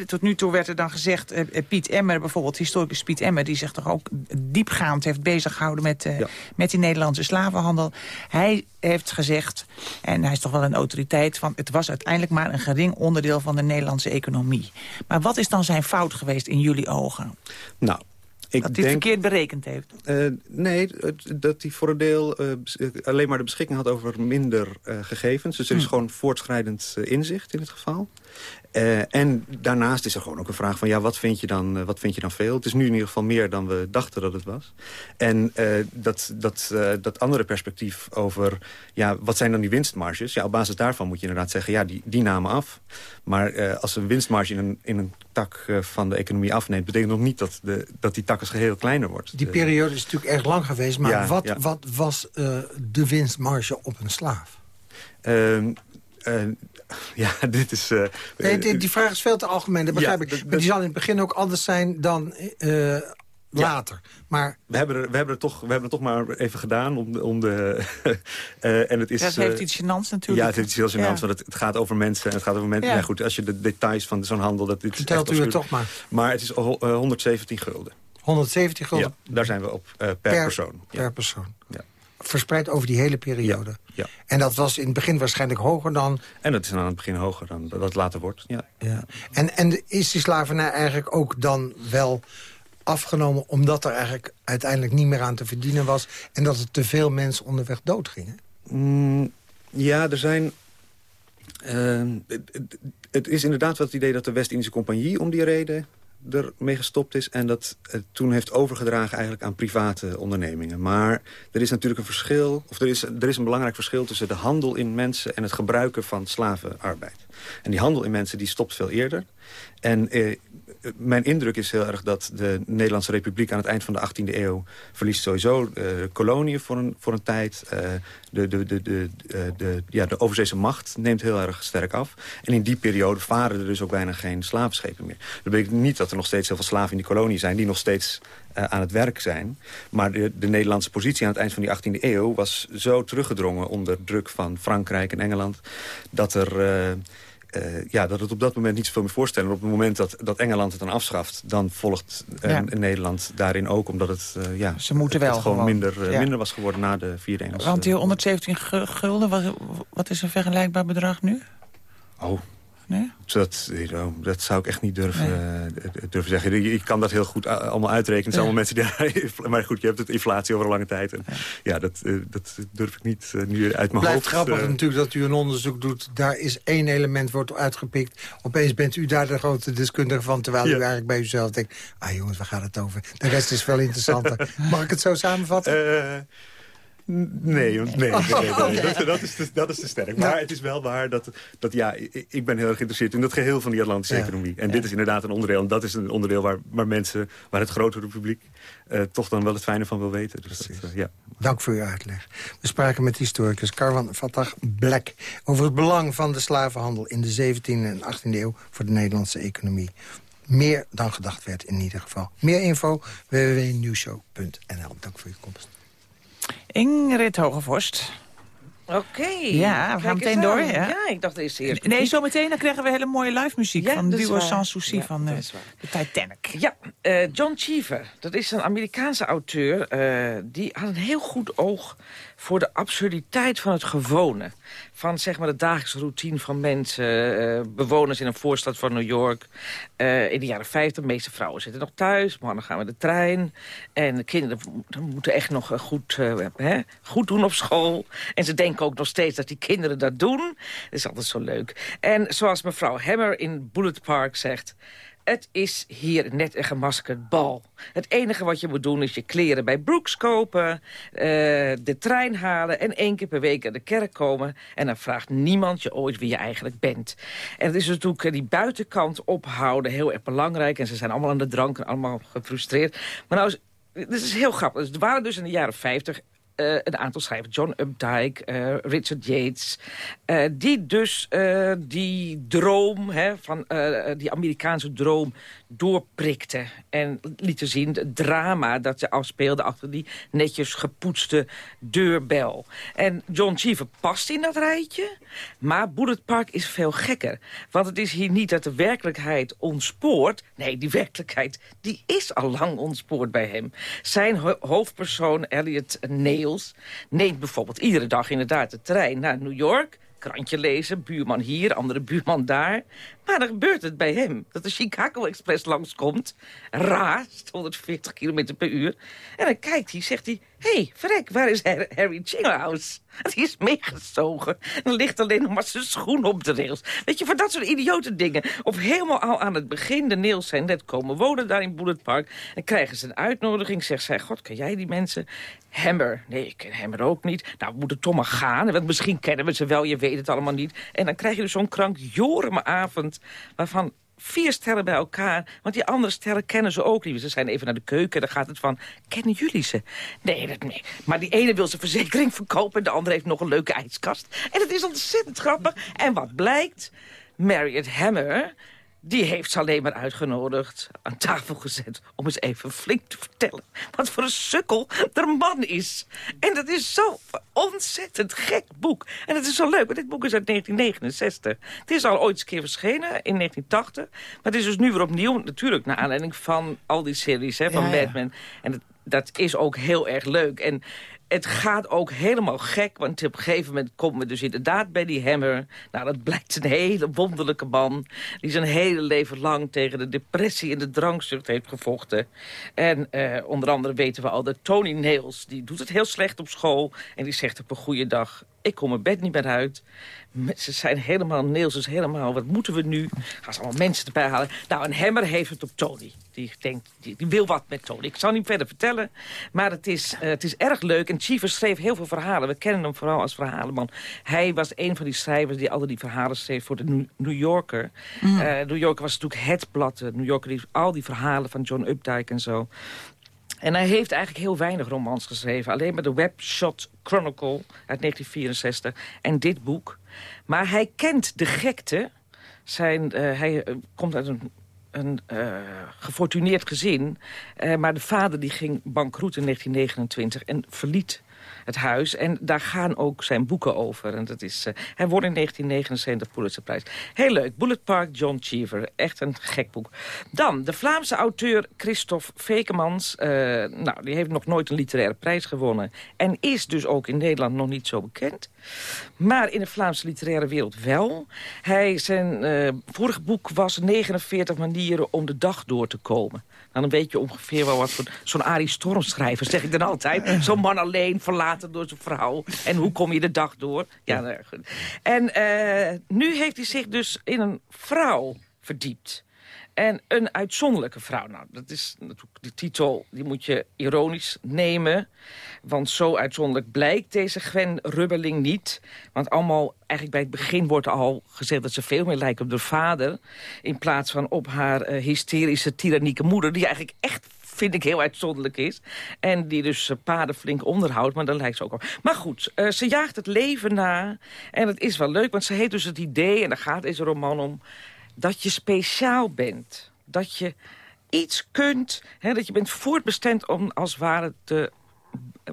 tot nu toe werd er dan gezegd, uh, Piet Emmer bijvoorbeeld, historicus Piet Emmer... die zich toch ook diepgaand heeft bezig gehouden met, uh, met die Nederlandse slavenhandel. Hij heeft gezegd, en hij is toch wel een autoriteit... van het was uiteindelijk maar een gering onderdeel van de Nederlandse economie. Maar wat is dan zijn fout geweest in jullie ogen? Nou, ik dat hij het verkeerd berekend heeft? Uh, nee, dat hij voor een deel uh, alleen maar de beschikking had over minder uh, gegevens. Dus er is hm. gewoon voortschrijdend inzicht in het geval. Uh, en daarnaast is er gewoon ook een vraag van... ja, wat vind, je dan, uh, wat vind je dan veel? Het is nu in ieder geval meer dan we dachten dat het was. En uh, dat, dat, dat andere perspectief over... ja, wat zijn dan die winstmarges? Ja, op basis daarvan moet je inderdaad zeggen... ja, die, die namen af. Maar als een winstmarge in een, in een tak van de economie afneemt... betekent nog niet dat, de, dat die tak als geheel kleiner wordt. Die periode is natuurlijk erg lang geweest. Maar ja, wat, ja. wat was de winstmarge op een slaaf? Ehm, ja, dit is... Uh, nee, die, die, vraag is veel te algemeen, dat begrijp ja, ik. Maar die zal in het begin ook anders zijn dan uh, later. Ja. Maar... We, hebben er, we, hebben er toch, we hebben het toch maar even gedaan om, om de... uh, en het is, ja, het heeft iets gênants natuurlijk. Ja, het heeft iets heel gênants, ja. want het, het, gaat over mensen. En het gaat over mensen. Ja. goed, als je de details van zo'n handel... Dat, dit Vertelt u het toch maar. Maar het is 117 gulden. 170 gulden? Ja, daar zijn we op per, per persoon. Per persoon. Ja verspreid over die hele periode. Ja, ja. En dat was in het begin waarschijnlijk hoger dan... En dat is aan het begin hoger dan dat het later wordt, ja. ja. En, en is die slavernij eigenlijk ook dan wel afgenomen... omdat er eigenlijk uiteindelijk niet meer aan te verdienen was... en dat er te veel mensen onderweg doodgingen? Mm, ja, er zijn... Uh, het, het, is inderdaad wel het idee dat de West-Indische Compagnie om die reden ermee gestopt is... en dat het toen heeft overgedragen eigenlijk aan private ondernemingen. Maar er is natuurlijk een verschil, of er is, er is een belangrijk verschil... tussen de handel in mensen en het gebruiken van slavenarbeid. En die handel in mensen die stopt veel eerder. En eh, mijn indruk is heel erg dat de Nederlandse Republiek... aan het eind van de 18e eeuw verliest sowieso uh, koloniën voor een, voor een tijd. Uh, de, de, de, de, de, ja, de overzeese macht neemt heel erg sterk af. En in die periode varen er dus ook bijna geen slavenschepen meer. Dat betekent niet dat er nog steeds heel veel slaven in die kolonie zijn... die nog steeds aan het werk zijn. Maar de, de, Nederlandse positie aan het eind van die 18e eeuw... was zo teruggedrongen onder druk van Frankrijk en Engeland... dat er... Uh, uh, ja, dat het op dat moment niet zoveel meer voorstellen. Op het moment dat, dat Engeland het dan afschaft... dan volgt uh, ja. Nederland daarin ook, omdat het, uh, ja, Ze moeten wel het gewoon, gewoon. Minder, Ja. minder was geworden na de vierde Engelse... Want die 117 gu- gulden, wat, wat is een vergelijkbaar bedrag nu? Oh, Nee? dat, dat zou ik echt niet durven, eh, durven zeggen. Je, je kan dat heel goed allemaal uitrekenen. Het zijn allemaal mensen die... Maar goed, je hebt het inflatie over een lange tijd. En, ja, dat, uh, dat durf ik niet uh, nu uit mijn Blijft hoofd. grappig natuurlijk dat u een onderzoek doet. Daar is één element wordt uitgepikt. Opeens bent u daar de grote deskundige van. Terwijl Ja. u eigenlijk bij uzelf denkt... Ah jongens, waar gaat het over? De rest is veel interessanter. Mag ik het zo samenvatten? Nee, nee, nee, nee, nee. Oké. Dat, dat, is te, dat is te sterk. Maar het is wel waar dat, dat ja, ik, ben heel erg geïnteresseerd in dat geheel van die Atlantische Ja. economie. En dit is inderdaad een onderdeel. En dat is een onderdeel waar, waar mensen, waar het grotere publiek eh, toch dan wel het fijne van wil weten. Dus dat, eh, ja. Dank voor uw uitleg. We spraken met historicus Carwan Fatah Black... over het belang van de slavenhandel in de 17e en 18e eeuw... voor de Nederlandse economie. Meer dan gedacht werd in ieder geval. Meer info www.nieuwshow.nl. Dank voor uw komst. Ingrid Hogevorst. Oké. Ja, we gaan meteen door, ja. Ja, ik dacht eerst eerst. Nee, zometeen dan krijgen we hele mooie live muziek Ja, van Duo. Sans Souci Ja, van eh, de Titanic. Ja, eh, John Cheever, dat is een Amerikaanse auteur... eh, die had een heel goed oog voor de absurditeit van het gewone. Van zeg maar de dagelijkse routine van mensen, eh, bewoners in een voorstad van New York. Eh, in de jaren 50, de meeste vrouwen zitten nog thuis, mannen gaan met de trein. En de kinderen moeten echt nog eh, goed, hè, goed doen op school. En ze denken ook nog steeds dat die kinderen dat doen. Dat is altijd zo leuk. En zoals mevrouw Hammer in Bullet Park zegt... Het is hier net een gemaskerd bal. Het enige wat je moet doen is je kleren bij Brooks kopen... eh, de trein halen en één keer per week naar de kerk komen... en dan vraagt niemand je ooit wie je eigenlijk bent. En het is natuurlijk eh, die buitenkant ophouden heel erg belangrijk... en ze zijn allemaal aan de drank en allemaal gefrustreerd. Maar nou, is- dit is heel grappig. Er waren dus in de jaren 50 eh, een aantal schrijvers, John Updike, eh, Richard Yates... eh, die dus die droom, hè, van, die Amerikaanse droom, doorprikte. En lieten zien het drama dat ze afspeelde achter die netjes gepoetste deurbel. En John Cheever past in dat rijtje, maar Bullet Park is veel gekker. Want het is hier niet dat de werkelijkheid ontspoort. Nee, die werkelijkheid die is al lang ontspoord bij hem. Zijn ho- hoofdpersoon, Elliot Nails, neemt bijvoorbeeld iedere dag inderdaad de trein naar New York krantje lezen, buurman hier, andere buurman daar. Maar dan gebeurt het bij hem. Dat de Chicago Express langskomt, raast, 140 km per uur. En dan kijkt hij, zegt hij, hé, hey, verrek, waar is Har- Harry Chinghouse? Die is meegezogen. Dan ligt alleen nog maar zijn schoen op de rails. Weet je, voor dat soort idiote dingen. Of helemaal al aan het begin, de Nails zijn net komen wonen daar in Bullet Park. En krijgen ze een uitnodiging, zegt zij, god, ken jij die mensen? Hammer. Nee, ik ken Hammer ook niet. Nou, we moeten toch maar gaan. Want misschien kennen we ze wel, je weet het allemaal niet. En dan krijg je dus zo'n krankjoreme avond... waarvan vier sterren bij elkaar. Want die andere sterren kennen ze ook niet. Ze zijn even naar de keuken en dan gaat het van... kennen jullie ze? Nee, dat, nee. Maar die ene wil zijn verzekering verkopen... en de andere heeft nog een leuke ijskast. En het is ontzettend grappig. En wat blijkt? Marriott Hammer... Die heeft ze alleen maar uitgenodigd, aan tafel gezet... om eens even flink te vertellen wat voor een sukkel er man is. En dat is zo'n ontzettend gek boek. En het is zo leuk, want dit boek is uit 1969. Het is al ooit eens een keer verschenen, in 1980. Maar het is dus nu weer opnieuw, natuurlijk... naar aanleiding van al die series hè, van Ja, ja. Mad Men. En het- dat is ook heel erg leuk. En het gaat ook helemaal gek, want op een gegeven moment komen we dus inderdaad bij die Hammer. Nou, dat blijkt een hele wonderlijke man. Die zijn hele leven lang tegen de depressie en de drankzucht heeft gevochten. En eh, onder andere weten we al dat Tony Nails, die doet het heel slecht op school. En die zegt op een goede dag, Ik kom mijn bed niet meer uit. Ze zijn helemaal, Niels is helemaal, wat moeten we nu? Gaan ze allemaal mensen erbij halen. Nou, een Hemmer heeft het op Tony. Die, denkt, die, die wil wat met Tony. Ik zal niet verder vertellen, maar het is, uh, het is erg leuk. En Cheever schreef heel veel verhalen. We kennen hem vooral als verhalenman. Hij was een van die schrijvers die al die verhalen schreef voor de New Yorker. Mm. Uh, New Yorker was natuurlijk het blad. De New Yorker die al die verhalen van John Updike en zo. En hij heeft eigenlijk heel weinig romans geschreven. Alleen maar de Webshot Chronicle uit 1964 en dit boek. Maar hij kent de gekte. Zijn, uh, hij uh, komt uit een, een uh, gefortuneerd gezin. maar de vader die ging bankroet in 1929 en verliet het huis. En daar gaan ook zijn boeken over. En dat is, uh, hij won in 1979 Pulitzerprijs. Heel leuk. Bullet Park, John Cheever. Echt een gek boek. Dan, de Vlaamse auteur Christophe Vekemans. Uh, nou, die heeft nog nooit een literaire prijs gewonnen. En is dus ook in Nederland nog niet zo bekend. Maar in de Vlaamse literaire wereld wel. Hij, zijn uh, vorige boek was 49 manieren om de dag door te komen. Nou, dan weet je ongeveer wel wat voor zo'n Arie Stormschrijver, zeg ik dan altijd. Zo'n man alleen, verlaten door zijn vrouw. En hoe kom je de dag door? Ja, nou, goed. En uh, nu heeft hij zich dus in een vrouw verdiept. En een uitzonderlijke vrouw. Nou, dat is natuurlijk de titel, die moet je ironisch nemen. Want zo uitzonderlijk blijkt deze Gwen Rubbeling niet. Want allemaal, eigenlijk bij het begin wordt al gezegd... dat ze veel meer lijkt op haar vader... in plaats van op haar uh, hysterische, tyrannieke moeder... die eigenlijk echt vind ik heel uitzonderlijk is. En die dus uh, paden flink onderhoudt, maar dan lijkt ze ook op. Maar goed, uh, ze jaagt het leven na. En het is wel leuk, want ze heeft dus het idee... en daar gaat deze roman om dat je speciaal bent. Dat je iets kunt, hè, dat je bent voortbestemd om als ware te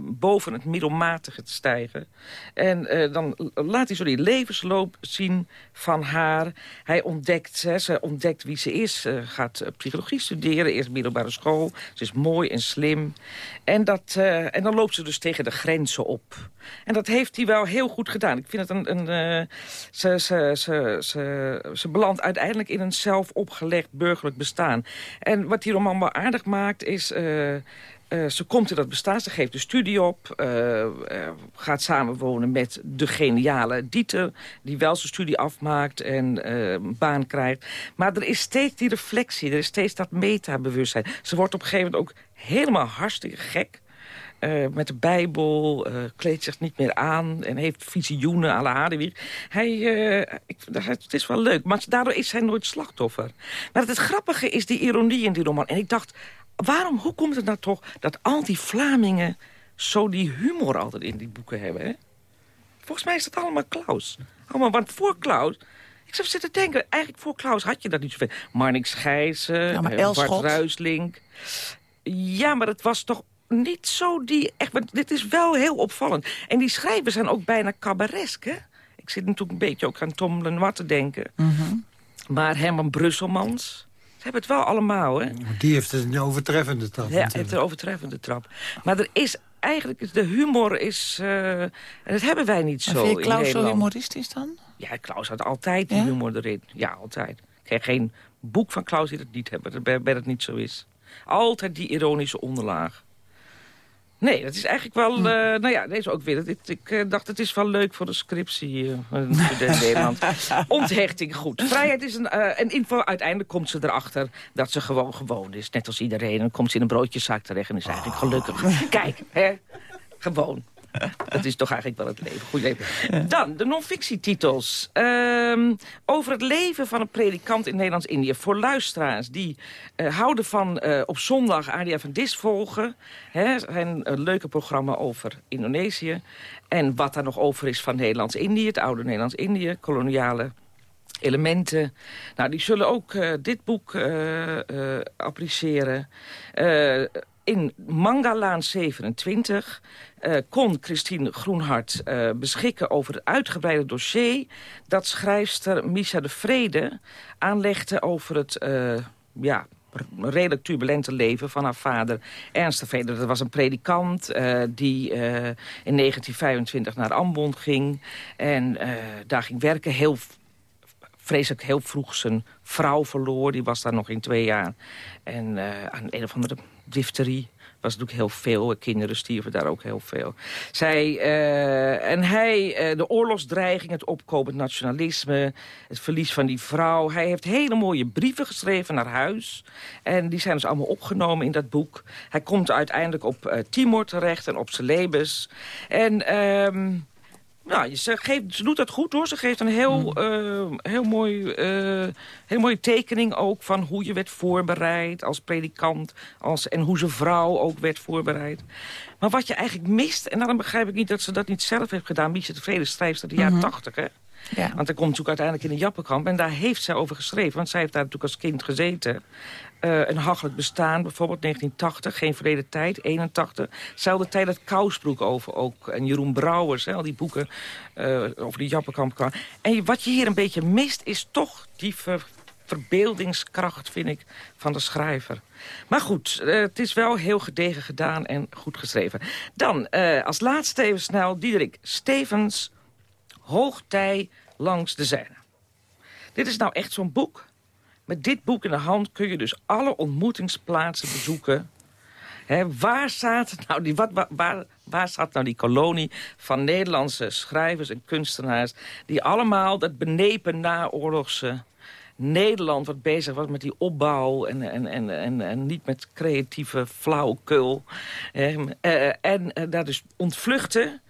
boven het middelmatige te stijgen. En uh, dan laat hij zo die levensloop zien van haar. Hij ontdekt, hè, ze ontdekt wie ze is. Ze gaat psychologie studeren, eerst middelbare school. Ze is mooi en slim. En, dat, en dan loopt ze dus tegen de grenzen op. En dat heeft hij wel heel goed gedaan. Ik vind het een... een ze, ze, ze, ze, ze belandt uiteindelijk in een zelf opgelegd burgerlijk bestaan. En wat die roman wel aardig maakt is... ze komt in dat bestaan, ze geeft de studie op... Uh, uh, gaat samenwonen met de geniale Dieter... die wel zijn studie afmaakt en een baan krijgt. Maar er is steeds die reflectie, er is steeds dat metabewustzijn. Ze wordt op een gegeven moment ook helemaal hartstikke gek... met de Bijbel, kleedt zich niet meer aan... en heeft visioenen à la Hadewig. Hij, ik, het is wel leuk, maar daardoor is hij nooit slachtoffer. Maar het grappige is die ironie in die roman. En ik dacht, waarom, hoe komt het nou toch dat al die Vlamingen zo die humor altijd in die boeken hebben, hè? Volgens mij is dat allemaal Klaus. Allemaal, want voor Klaus... Ik zat zitten denken, eigenlijk voor Klaus had je dat niet zoveel. Marnix Gijzen, ja, Bart Ruislink. Ja, maar het was toch niet zo die... Echt, maar dit is wel heel opvallend. En die schrijvers zijn ook bijna cabaresk, hè? Ik zit natuurlijk een beetje ook aan Tom Lenoir te denken. Mm -hmm. Maar Herman Brusselmans... Ze hebben het wel allemaal, hè? Die heeft een overtreffende trap. Ja, heeft een overtreffende trap. Maar er is eigenlijk, de humor is... Uh, en dat hebben wij niet zo vind je Klaus zo humoristisch dan? Ja, Klaus had altijd die ja? humor erin. Ja, altijd. Ik geen boek van Klaus die het niet hebben, bij het niet zo is. Altijd die ironische onderlaag. Nee, dat is eigenlijk wel... Uh, nou ja, deze ook weer. Ik, ik uh, dacht, het is wel leuk voor de scriptie uh, in Nederland. Onthechting, goed. Vrijheid is een, een info. Uiteindelijk komt ze erachter dat ze gewoon gewoon is. Net als iedereen. Dan komt ze in een broodjeszaak terecht en is eigenlijk gelukkig. Kijk, hè. Gewoon. Dat is toch eigenlijk wel het leven. Goed leven. Dan, de non-fictietitels. Um, over het leven van een predikant in Nederlands-Indië. Voor luisteraars die uh, houden van uh, op zondag Adia van Dis volgen. Hè, een, een leuke programma over Indonesië. En wat er nog over is van Nederlands-Indië. Het oude Nederlands-Indië, koloniale elementen. Nou, die zullen ook uh, dit boek uh, uh, appreciëren. In Mangalaan 27 uh, kon Christine Groenhart uh, beschikken over het uitgebreide dossier... dat schrijfster Misha de Vrede aanlegde over het... Uh, ja, redelijk turbulente leven van haar vader Ernst de Vrede. Dat was een predikant die in 1925 naar Ambon ging. En daar ging werken. Heel vreselijk heel vroeg zijn vrouw verloor. Die was daar nog in twee jaar. En aan een of andere difterie was natuurlijk heel veel. Kinderen stierven daar ook heel veel. Zij, uh, en hij, uh, de oorlogsdreiging, het opkomend nationalisme... het verlies van die vrouw. Hij heeft hele mooie brieven geschreven naar huis. En die zijn dus allemaal opgenomen in dat boek. Hij komt uiteindelijk op uh, Timor terecht en op Celebes. En... Um, nou, ze, geeft, ze doet dat goed hoor. Ze geeft een heel, uh, heel, mooi, uh, heel mooie tekening ook van hoe je werd voorbereid als predikant. Als, en hoe zijn vrouw ook werd voorbereid. Maar wat je eigenlijk mist, en daarom begrijp ik niet dat ze dat niet zelf heeft gedaan. Miesje Tevreden schrijft uit de jaren tachtig, hè. Ja. Want hij komt natuurlijk uiteindelijk in de Jappenkamp. En daar heeft zij over geschreven. Want zij heeft daar natuurlijk als kind gezeten. Uh, een hachelijk bestaan, bijvoorbeeld 1980, geen verleden tijd, 81. Zelfde tijd dat Kousbroek over ook. En Jeroen Brouwers, hè, al die boeken uh, over de Jappenkamp kwamen. En wat je hier een beetje mist, is toch die ver, verbeeldingskracht, vind ik, van de schrijver. Maar goed, uh, het is wel heel gedegen gedaan en goed geschreven. Dan, als laatste even snel, Diederik Stevens, Hoogtij langs de Zijne. Dit is nou echt zo'n boek met dit boek in de hand kun je dus alle ontmoetingsplaatsen bezoeken. waar, zaten nou die, wat, waar, waar zat nou die kolonie van Nederlandse schrijvers en kunstenaars... die allemaal dat benepen naoorlogse Nederland wat bezig was met die opbouw... en, en, en, en, en niet met creatieve flauwekul. Eh, en uh, daar dus ontvluchten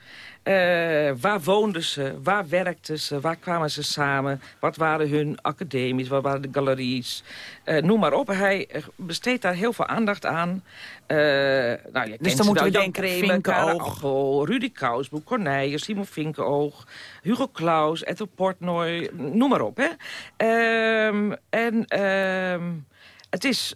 uh, waar woonden ze? Waar werkten ze? Waar kwamen ze samen? Wat waren hun academies? Wat waren de galeries? Uh, noem maar op. Hij eh, besteedt daar heel veel aandacht aan. Uh, nou, je dus dan moeten we denken Vinkenoog. Rudy Kousboek, Corneille, Simon Vinkenoog... Hugo Claus, Ethel Portnoy, noem maar op. Hè. Uh, en ehm, het, is,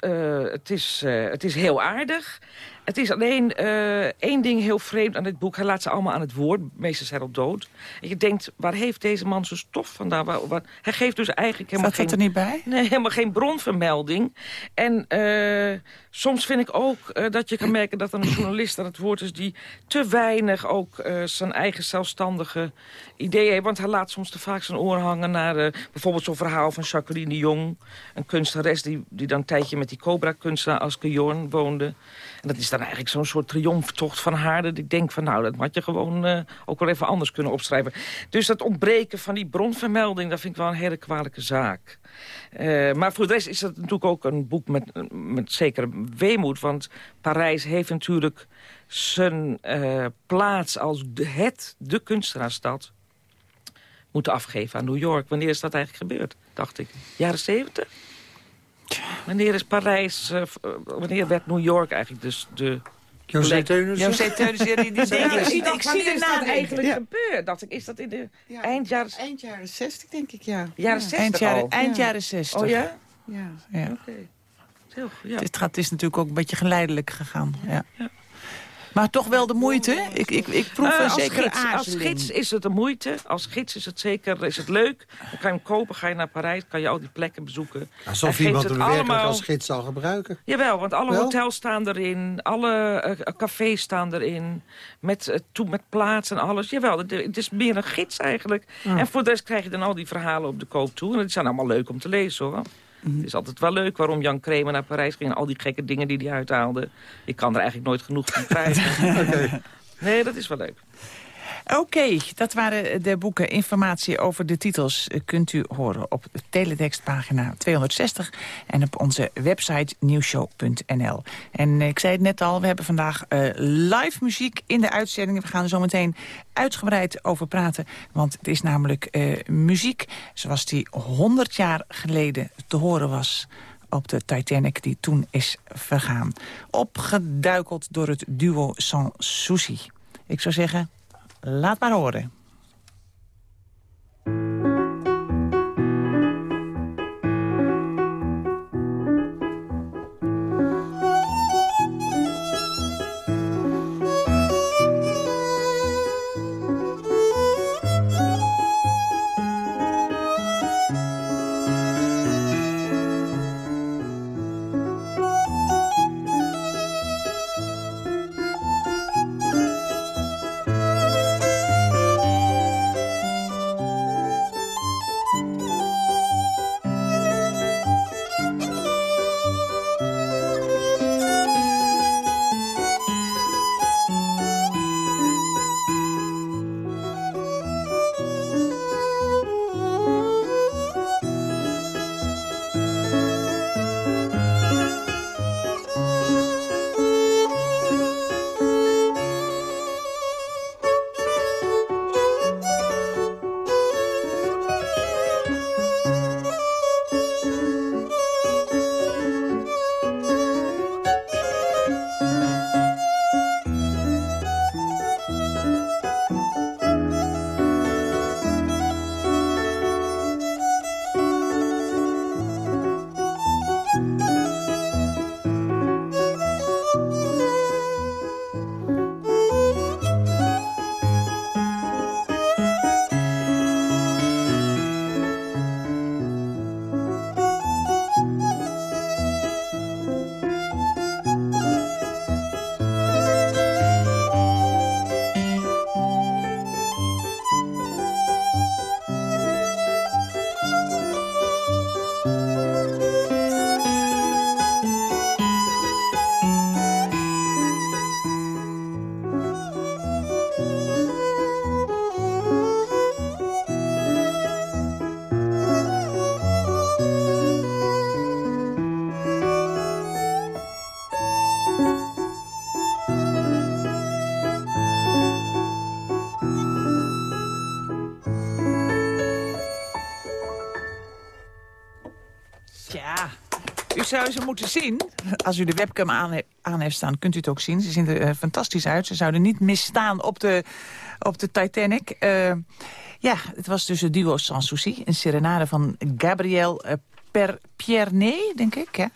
het, is, het is heel aardig... Het is alleen uh, één ding heel vreemd aan dit boek. Hij laat ze allemaal aan het woord. Meestal zijn al dood. En je denkt, waar heeft deze man zijn stof vandaan? Waar, waar, hij geeft dus eigenlijk helemaal Staat geen... er niet bij? Nee, helemaal geen bronvermelding. En uh, soms vind ik ook uh, dat je kan merken dat een journalist aan het woord is... die te weinig ook zijn eigen zelfstandige ideeën heeft. Want hij laat soms te vaak zijn oor hangen naar bijvoorbeeld zo'n verhaal van Jacqueline de Jong. Een kunstenares die, die dan een tijdje met die Cobra-kunstenaar als Jorn woonde. En dat is dan eigenlijk zo'n soort triomftocht van haar... dat ik denk van nou, dat had je gewoon uh, ook wel even anders kunnen opschrijven. Dus dat ontbreken van die bronvermelding... dat vind ik wel een hele kwalijke zaak. Uh, maar voor de rest is dat natuurlijk ook een boek met, met zekere weemoed. Want Parijs heeft natuurlijk zijn uh, plaats als de, het, de kunstenaarstad moeten afgeven aan New York. Wanneer is dat eigenlijk gebeurd, dacht ik? Jaren zeventig? Wanneer is Parijs, uh, wanneer werd New York eigenlijk dus de... José Teunissen? José Teunissen, die, die ja, ik, zie de naam eigenlijk ja. gebeurd. Dacht ik, is dat in de ja, eind jaren... Eind jaren 60, denk ik, ja. Jaren 60 eind jaren, eind jaren 60. Oh ja? Ja. ja. Oké. Okay. Ja. Het, gaat, het is natuurlijk ook een beetje geleidelijk gegaan. Ja. Maar toch wel de moeite? Ik, ik, ik proef uh, een zekere gids, Als gids is het de moeite. Als gids is het zeker is het leuk. Dan kan je hem kopen, ga je naar Parijs, kan je al die plekken bezoeken. Alsof iemand hem allemaal... als gids zal gebruiken. Jawel, want alle wel? hotels staan erin. Alle uh, cafés staan erin. Met, uh, toe, met plaats en alles. Jawel, het, het is meer een gids eigenlijk. Ja. En voor de rest krijg je dan al die verhalen op de koop toe. En die zijn allemaal leuk om te lezen hoor. Mm. Het is altijd wel leuk waarom Jan Kramer naar Parijs ging... en al die gekke dingen die hij uithaalde. Ik kan er eigenlijk nooit genoeg van krijgen. okay. Nee, dat is wel leuk. Oké, dat waren de boeken. Informatie over de titels kunt u horen op de teletextpagina 260... en op onze website nieuwshow.nl. En ik zei het net al, we hebben vandaag uh, live muziek in de uitzending. We gaan er zo meteen uitgebreid over praten. Want het is namelijk muziek zoals die 100 jaar geleden te horen was op de Titanic die toen is vergaan. Opgeduikeld door het duo Sans Souci. Ik zou zeggen, laat maar horen. Zou ze moeten zien. Als u de webcam aan, aan heeft staan, kunt u het ook zien. Ze zien er eh, fantastisch uit. Ze zouden niet misstaan op de, op de Titanic. Eh, ja, het was dus het duo Sans Souci. Een serenade van Gabriel eh, Per Pierné, denk ik. Ja.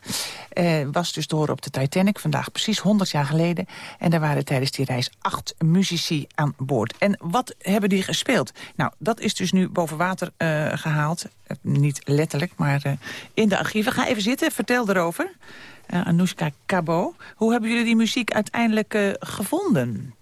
Eh, was dus te horen op de Titanic, vandaag precies 100 jaar geleden. En daar waren tijdens die reis acht muzici aan boord. En wat hebben die gespeeld? Nou, dat is dus nu boven water eh, gehaald. Eh, niet letterlijk, maar in de archieven. Ga even zitten, vertel erover. Anoushka Cabot. Hoe hebben jullie die muziek uiteindelijk gevonden?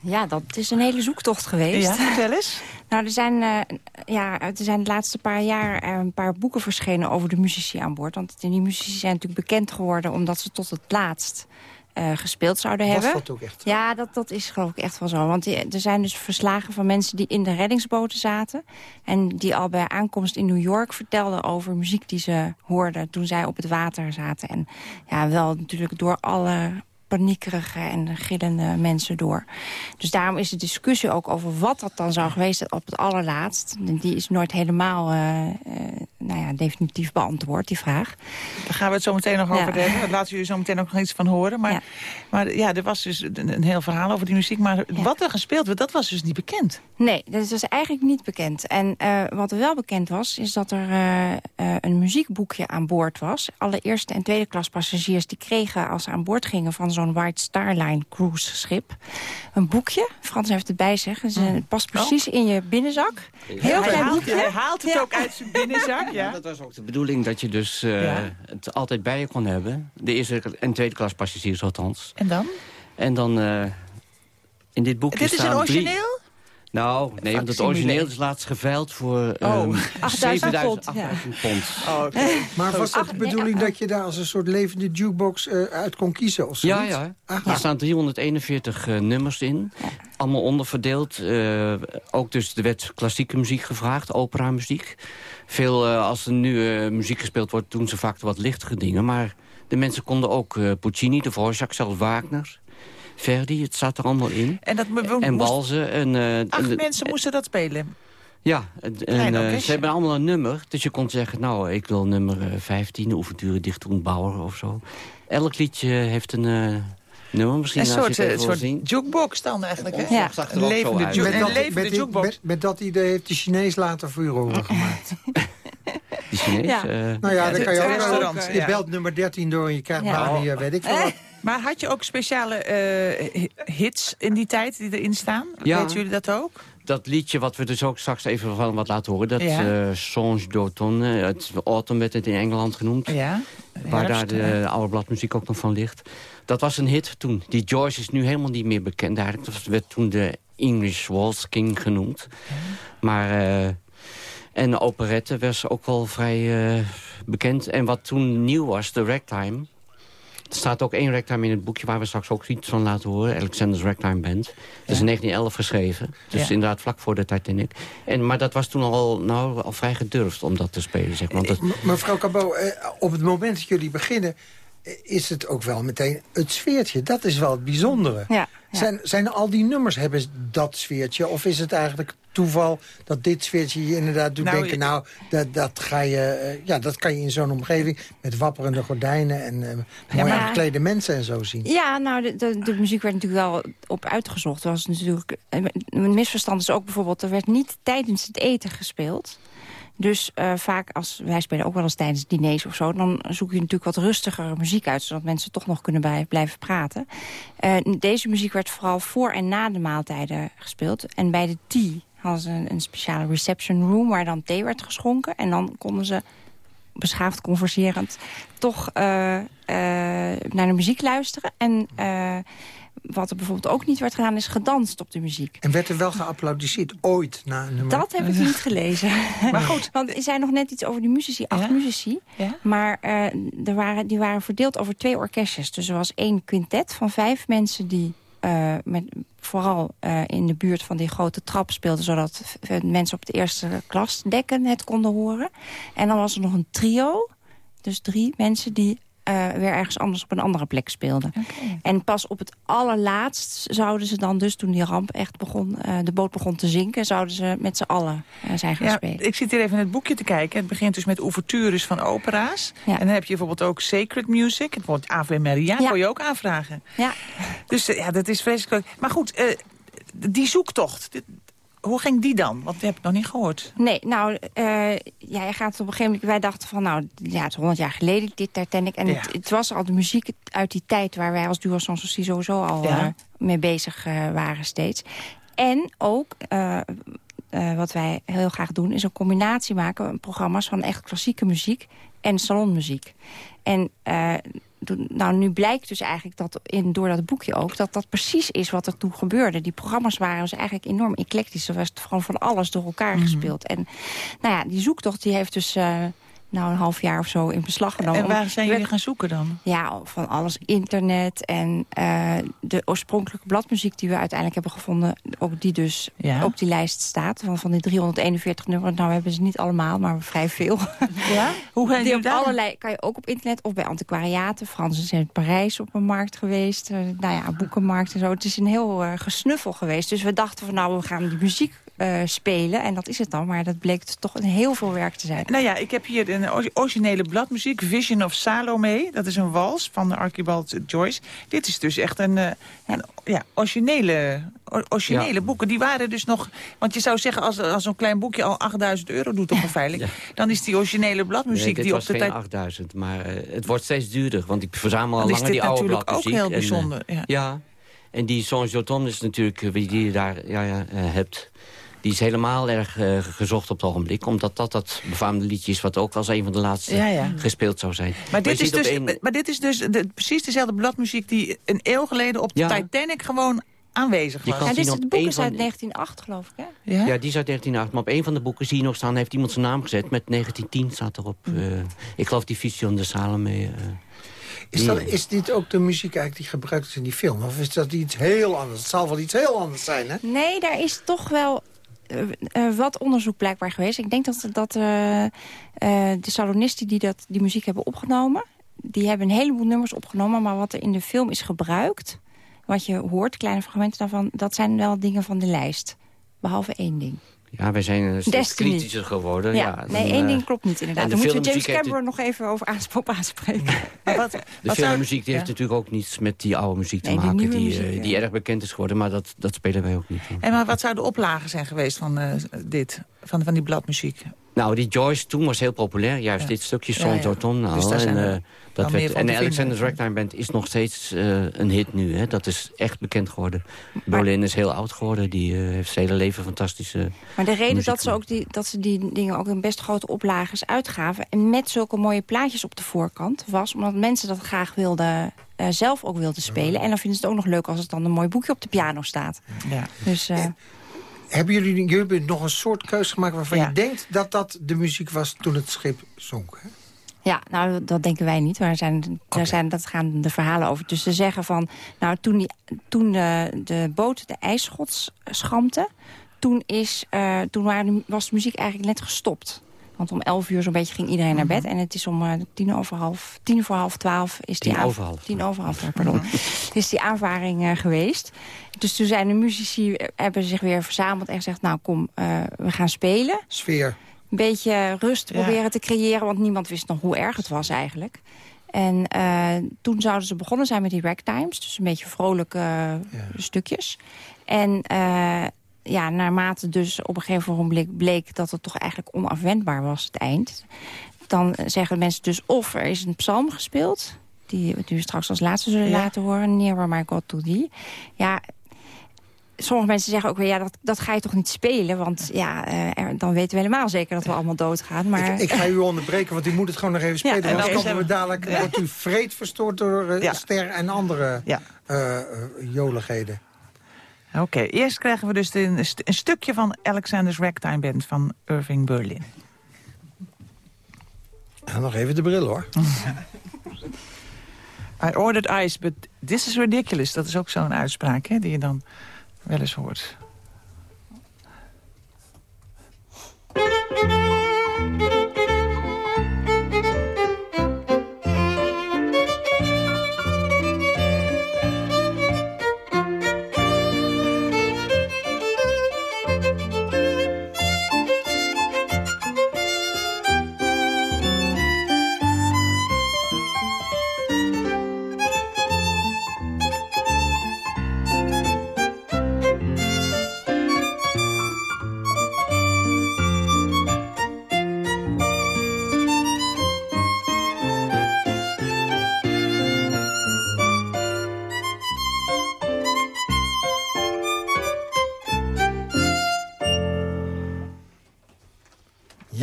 Ja, dat is een hele zoektocht geweest. Ja, vertel eens. nou, er zijn, eh, ja, er zijn de laatste paar jaar eh, een paar boeken verschenen over de muzici aan boord. Want die muzici zijn natuurlijk bekend geworden omdat ze tot het laatst eh, gespeeld zouden Was hebben. dat ook echt? Ja, dat, dat is geloof ik echt wel zo. Want die- er zijn dus verslagen van mensen die in de reddingsboten zaten. En die al bij aankomst in New York vertelden over muziek die ze hoorden toen zij op het water zaten. En ja, wel natuurlijk door alle paniekerige en gillende mensen door. Dus daarom is de discussie ook over wat dat dan zou geweest zijn op het allerlaatst. Die is nooit helemaal eh, eh, nou ja, definitief beantwoord, die vraag. Daar gaan we het zo meteen nog over hebben. Laten jullie zo meteen ook nog iets van horen. Maar ja, maar, ja er was dus een, een heel verhaal over die muziek. Maar wat er gespeeld werd, dat was dus niet bekend. Nee, dat was eigenlijk niet bekend. En eh, wat wel bekend was, is dat er een muziekboekje aan boord was. Alle eerste en tweede klas passagiers die kregen als ze aan boord gingen van zo'n White Star Line cruise schip. Een boekje, Frans heeft het bij zich. Dus, Het past precies in je binnenzak. Heel hij klein haalt, boekje. hij haalt het ook uit zijn binnenzak. Ja. Dat was ook de bedoeling dat je dus eh, Ja. het altijd bij je kon hebben. De eerste en tweede klas passagiers althans. En dan? En dan eh, in dit boekje Dit is staan een drie- origineel? Nou, nee, want het origineel is laatst geveild voor Oh. ehm, 8000 pond, 7000 ja. 8000 pond. Maar was dat de bedoeling ah, dat je daar als een soort levende jukebox eh, uit kon kiezen? Of Ja, zoiets? ja. Aha. Er staan 341 eh, nummers in. Allemaal onderverdeeld. Eh, ook dus er werd klassieke muziek gevraagd, operamuziek. Veel, eh, als er nu eh, muziek gespeeld wordt, doen ze vaak de wat lichtere dingen. Maar de mensen konden ook eh, Puccini, de Dvorak, zelfs Wagner... Verdi, het staat er allemaal in. En, dat, En walzen. En, eh, acht en- mensen moesten dat spelen. Ja, en, eh, ze hebben allemaal een nummer. Dus je kon zeggen, nou, ik wil nummer eh, 15, Oeverturen Dichtung Bauer of zo. Elk liedje heeft een eh, nummer. Misschien Een als je soort, eh, wil soort zien. jukebox dan eigenlijk. Hè? Ja. zag er een ook zo levende, uit. Met een dat, levende met, die- jukebox. met, met dat idee heeft de Chinees later vuuroren gemaakt. Die Chinees. Ja. eh, Nou ja, dan kan je ook... restaurant, je belt nummer 13 door en je krijgt Ja. maar hier, weet ik veel wat. Maar had je ook speciale eh, hi- hits in die tijd die erin staan? Ja. Weten jullie dat ook? dat liedje wat we dus ook straks even van wat laten horen... dat Ja. eh Songe d'automne, het Autumn werd het in Engeland genoemd... Ja. waar daar de hè? oude bladmuziek ook nog van ligt. Dat was een hit toen. Die Joyce is nu helemaal niet meer bekend. Eigenlijk dat werd toen de English Waltz King genoemd. Maar... eh, en de operette was ook wel vrij eh, bekend. En wat toen nieuw was, de ragtime... Er staat ook één ragtime in het boekje waar we straks ook iets van laten horen. Alexander's Ragtime Band. Dat is in 1911 geschreven. Dus Ja. inderdaad vlak voor de Titanic. En, maar dat was toen al, nou, al vrij gedurfd om dat te spelen. Zeg. Want dat, M- Mevrouw Cabot, eh, op het moment dat jullie beginnen... eh, is het ook wel meteen het sfeertje. Dat is wel het bijzondere. Ja, ja. Zijn, zijn al die nummers hebben dat sfeertje? Of is het eigenlijk toeval dat dit sfeertje je inderdaad doet Nou, denken... nou, dat, dat, ga je, eh, ja, dat kan je in zo'n omgeving met wapperende gordijnen... en eh mooi maar- aangeklede mensen en zo zien. Ja, nou, de, de, de muziek werd natuurlijk wel op uitgezocht. Er was natuurlijk, een misverstand is ook bijvoorbeeld... er werd niet tijdens het eten gespeeld. Dus eh, vaak, als wij spelen ook wel eens tijdens diners of zo... dan zoek je natuurlijk wat rustigere muziek uit... zodat mensen toch nog kunnen bij, blijven praten. Eh, deze muziek werd vooral voor en na de maaltijden gespeeld. En bij de tea hadden ze een, een speciale reception room... waar dan thee werd geschonken. En dan konden ze beschaafd converserend toch eh, naar de muziek luisteren. En wat er bijvoorbeeld ook niet werd gedaan, is gedanst op de muziek. En werd er wel geapplaudisseerd ooit na een nummer? Dat heb ik niet gelezen. Maar goed. Want er zijn nog net iets over die muzici, acht muzici. Ja. Maar eh, er waren, die waren verdeeld over twee orkestjes. Dus er was één quintet van vijf mensen die... eh, met, vooral eh, in de buurt van die grote trap speelden... zodat mensen op de eerste klasdekken het konden horen. En dan was er nog een trio. Dus drie mensen die eh, weer ergens anders op een andere plek speelden. En pas op het allerlaatst zouden ze dan dus, toen die ramp echt begon... Uh, de boot begon te zinken, zouden ze met z'n allen uh, zijn gaan ja, spelen. Ik zit hier even in het boekje te kijken. Het begint dus met ouvertures van opera's. En dan heb je bijvoorbeeld ook sacred music. Het wordt Ave Maria, ja. kon je ook aanvragen. Ja. Dus ja, dat is vreselijk. Maar goed, die zoektocht... Hoe ging die dan? Want we hebben het nog niet gehoord. Nee, nou, uh, ja, je gaat op een gegeven moment... Wij dachten van, nou, ja, het is honderd jaar geleden, dit Titanic. En ja. het, het, was al de muziek uit die tijd... waar wij als Duo Sans Souci sowieso al ja. uh, mee bezig uh, waren steeds. En ook, wat wij heel graag doen... is een combinatie maken, programma's van echt klassieke muziek... en salonmuziek. En nou, nu blijkt dus eigenlijk dat in, door dat boekje ook... dat dat precies is wat er toen gebeurde. Die programma's waren dus eigenlijk enorm eclectisch. Er was gewoon van alles door elkaar mm -hmm. gespeeld. En nou ja, die zoektocht die heeft dus... Uh, nou, een half jaar of zo in beslag genomen. En waar zijn jullie gaan zoeken dan? Ja, van alles. Internet en uh, de oorspronkelijke bladmuziek die we uiteindelijk hebben gevonden... ook die dus ja. op die lijst staat. Van, van die 341 nummers. Nou, we hebben ze niet allemaal, maar vrij veel. Ja? Hoe gaan die op daar? allerlei kan je ook op internet of bij antiquariaten. Fransen zijn in Parijs op een markt geweest. Uh, nou ja, boekenmarkt en zo. Het is een heel uh, gesnuffel geweest. Dus we dachten van nou, we gaan die muziek uh, spelen. En dat is het dan, maar dat bleek toch een heel veel werk te zijn. Nou ja, ik heb hier een originele bladmuziek, Vision of Salome. Dat is een wals van Archibald Joyce. Dit is dus echt een, uh, een ja, originele, originele ja. boeken. Die waren dus nog... Want je zou zeggen, als, als zo'n klein boekje al 8000 euro doet op een veiling... Ja. dan is die originele bladmuziek... Nee, dit die was op de geen tijd... 8000, maar uh, het wordt steeds duurder. Want ik verzamel al dan langer die oude bladmuziek. ook heel bijzonder. En, ja. ja, en die Son Joton is natuurlijk, wie die je daar ja, ja, hebt... Die is helemaal erg uh, gezocht op het ogenblik. Omdat dat dat befaamde liedje is wat ook als een van de laatste ja, ja. gespeeld zou zijn. Maar, maar dit, is dus, een... maar dit is dus de, precies dezelfde bladmuziek die een eeuw geleden op de ja. Titanic gewoon aanwezig was. Ja, dit is het boek is uit 1908 geloof ik, hè? Ja? ja, die is uit 1908. Maar op een van de boeken zie je nog staan, heeft iemand zijn naam gezet. Met 1910 staat erop. Mm. Uh, ik geloof die Vision de Salome... Uh, is, dat, is dit ook de muziek eigenlijk die gebruikt is in die film? Of is dat iets heel anders? Het zal wel iets heel anders zijn, hè? Nee, daar is toch wel wat onderzoek blijkbaar geweest. Ik denk dat, dat uh, de salonisten die dat, die muziek hebben opgenomen... die hebben een heleboel nummers opgenomen... maar wat er in de film is gebruikt... wat je hoort, kleine fragmenten daarvan... dat zijn wel dingen van de lijst. Behalve één ding. Ja, wij zijn een kritischer geworden. Ja, ja nee, één ding klopt niet inderdaad. Dan moeten we James Cameron nog even over aanspreken. aanspreken. wat, de wat filmmuziek die ja. heeft natuurlijk ook niets met die oude muziek te maken... Die, die, muziek, ja. die, erg bekend is geworden, maar dat, dat spelen wij ook niet. En maar wat zou de oplage zijn geweest van uh, dit, van, van die bladmuziek? Nou, die Joyce toen was heel populair. Juist ja. dit stukje, Son ja, Torton. Ja. Dus en, uh, dat werd, en de Alexander's Ragtime Band is nog steeds uh, een hit nu. Hè. Dat is echt bekend geworden. Maar, Berlin is heel oud geworden. Die uh, heeft zijn hele leven fantastische Maar de reden dat ze, ook die, dat ze die dingen ook in best grote oplages uitgaven... en met zulke mooie plaatjes op de voorkant... was omdat mensen dat graag wilden... Uh, zelf ook wilden spelen. En dan vinden ze het ook nog leuk als het dan een mooi boekje op de piano staat. Ja. Dus... Uh, hebben jullie, jullie hebben nog een soort keuze gemaakt waarvan ja. je denkt dat dat de muziek was toen het schip zonk? Hè? Ja, nou, dat denken wij niet. Daar zijn, daar zijn, dat gaan de verhalen over. Dus ze zeggen van, nou, toen, die, toen de, de boot de ijsschots schampte... toen, is, uh, toen waren, was de muziek eigenlijk net gestopt. Want om 11 uur zo'n beetje ging iedereen naar bed. En het is om uh, tien over half, tien voor half twaalf... Is tien die over half. Tien over half, pardon. is die aanvaring uh, geweest. Dus toen zijn de muzici, hebben zich weer verzameld en gezegd... nou kom, uh, we gaan spelen. Sfeer. Een beetje rust ja. proberen te creëren, want niemand wist nog hoe erg het was eigenlijk. En uh, toen zouden ze begonnen zijn met die ragtimes. Dus een beetje vrolijke ja. stukjes. En uh, ja, naarmate dus op een gegeven moment bleek dat het toch eigenlijk onafwendbaar was, het eind. Dan zeggen mensen dus of er is een psalm gespeeld... die we straks als laatste zullen ja. laten horen, Nearer My God to Thee. Ja, sommige mensen zeggen ook weer, ja, dat, dat ga je toch niet spelen? Want ja, er, dan weten we helemaal zeker dat we allemaal doodgaan. Maar... Ik, ik, ga u onderbreken, want u moet het gewoon nog even spelen. Ja, anders komen we dadelijk, ja. wordt u vreed verstoord door uh. Ster en andere ja. uh, joligheden. Oké, okay, eerst krijgen we dus een, een stukje van Alexander's Ragtime Band van Irving Berlin. Ja, nog even de bril, hoor. I ordered ice, but this is ridiculous. Dat is ook zo'n uitspraak, hè, die je dan wel eens hoort.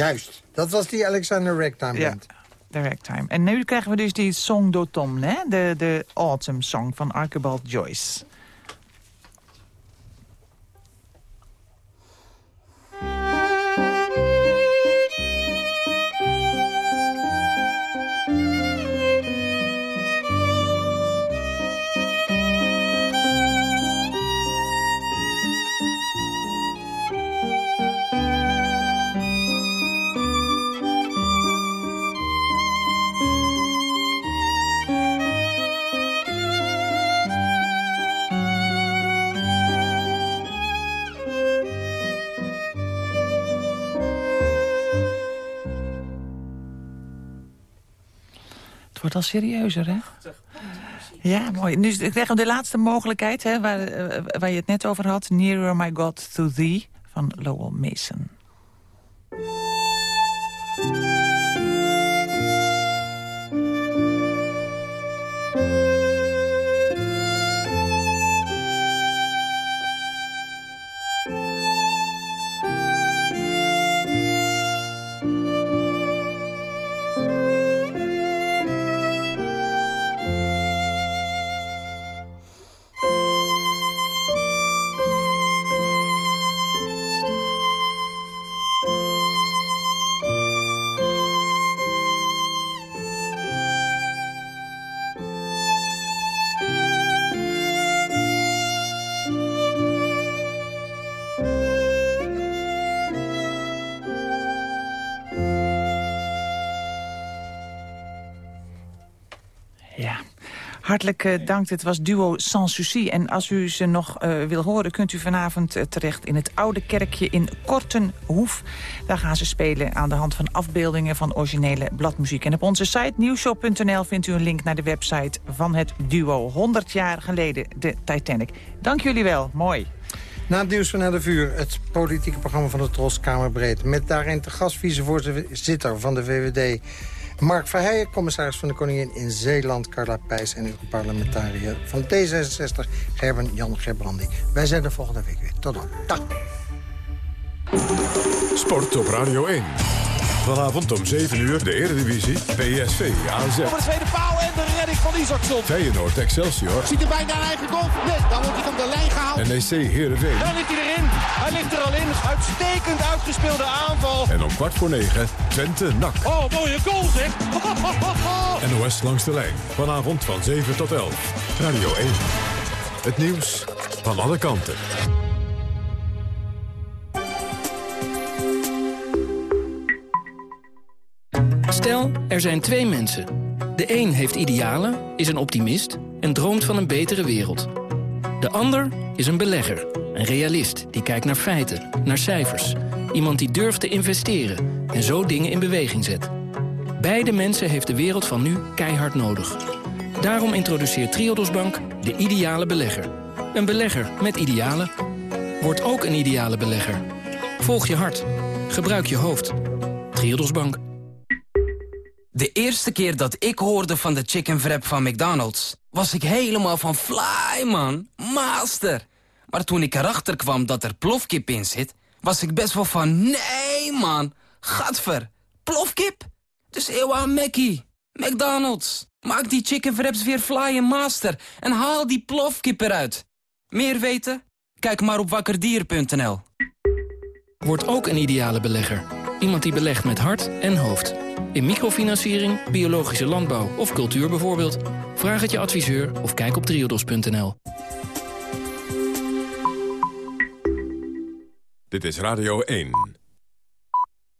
Juist. Dat was die Alexander Ragtime Ja. band. De ragtime. En nu krijgen we dus die Song d'Automne, hè? De, de Autumn Song van Archibald Joyce. Al serieuzer, hè? Ja, mooi. Nu krijgen we de laatste mogelijkheid, hè, waar, eh, waar je het net over had. Nearer My God to Thee van Lowell Mason. Hartelijk eh, dank. Dit was duo Sans Souci. En als u ze nog eh, wil horen, kunt u vanavond eh, terecht in het oude kerkje in Kortenhoef. Daar gaan ze spelen aan de hand van afbeeldingen van originele bladmuziek. En op onze site nieuwshop.nl vindt u een link naar de website van het duo. 100 jaar geleden, de Titanic. Dank jullie wel. Mooi. Na het nieuws van 11 uur het politieke programma van de Tros Kamerbreed. Met daarin de gast vicevoorzitter van de VVD... Mark Verheijen, commissaris van de Koningin in Zeeland... Carla Pijs en Europarlementariër van D66, Gerben Jan Gerbrandy. Wij zijn er volgende week weer. Tot dan. Dag. Sport op Radio 1. Vanavond om 7 uur de Eredivisie, PSV AZ. Voor de tweede paal redding van Isaacson. Feyenoord Excelsior, Ziet er bijna een eigen goal. Nee, dan wordt hij van de lijn gehaald. NEC Heerenveen. Dan ligt hij erin. Hij ligt er al in. Uitstekend uitgespeelde aanval. En om kwart voor negen Twente NAC. Oh, mooie goal zeg. NOS langs de lijn. Vanavond van 7 tot 11. Radio 1. Het nieuws van alle kanten. Stel, er zijn twee mensen. De een heeft idealen, is een optimist en droomt van een betere wereld. De ander is een belegger, een realist die kijkt naar feiten, naar cijfers. Iemand die durft te investeren en zo dingen in beweging zet. Beide mensen heeft de wereld van nu keihard nodig. Daarom introduceert Triodos Bank de ideale belegger. Een belegger met idealen. Word ook een ideale belegger. Volg je hart. Gebruik je hoofd. Triodos Bank. De eerste keer dat ik hoorde van de chicken wrap van McDonald's... was ik helemaal van fly, man. Master. Maar toen ik erachter kwam dat er plofkip in zit... was ik best wel van nee, man. Gadver. Plofkip? Dus eeuw Mackie. McDonald's. Maak die chicken wraps weer fly en master. En haal die plofkip eruit. Meer weten? Kijk maar op wakkerdier.nl. Word ook een ideale belegger. Iemand die belegt met hart en hoofd. In microfinanciering, biologische landbouw of cultuur bijvoorbeeld. Vraag het je adviseur of kijk op triodos.nl. Dit is Radio 1.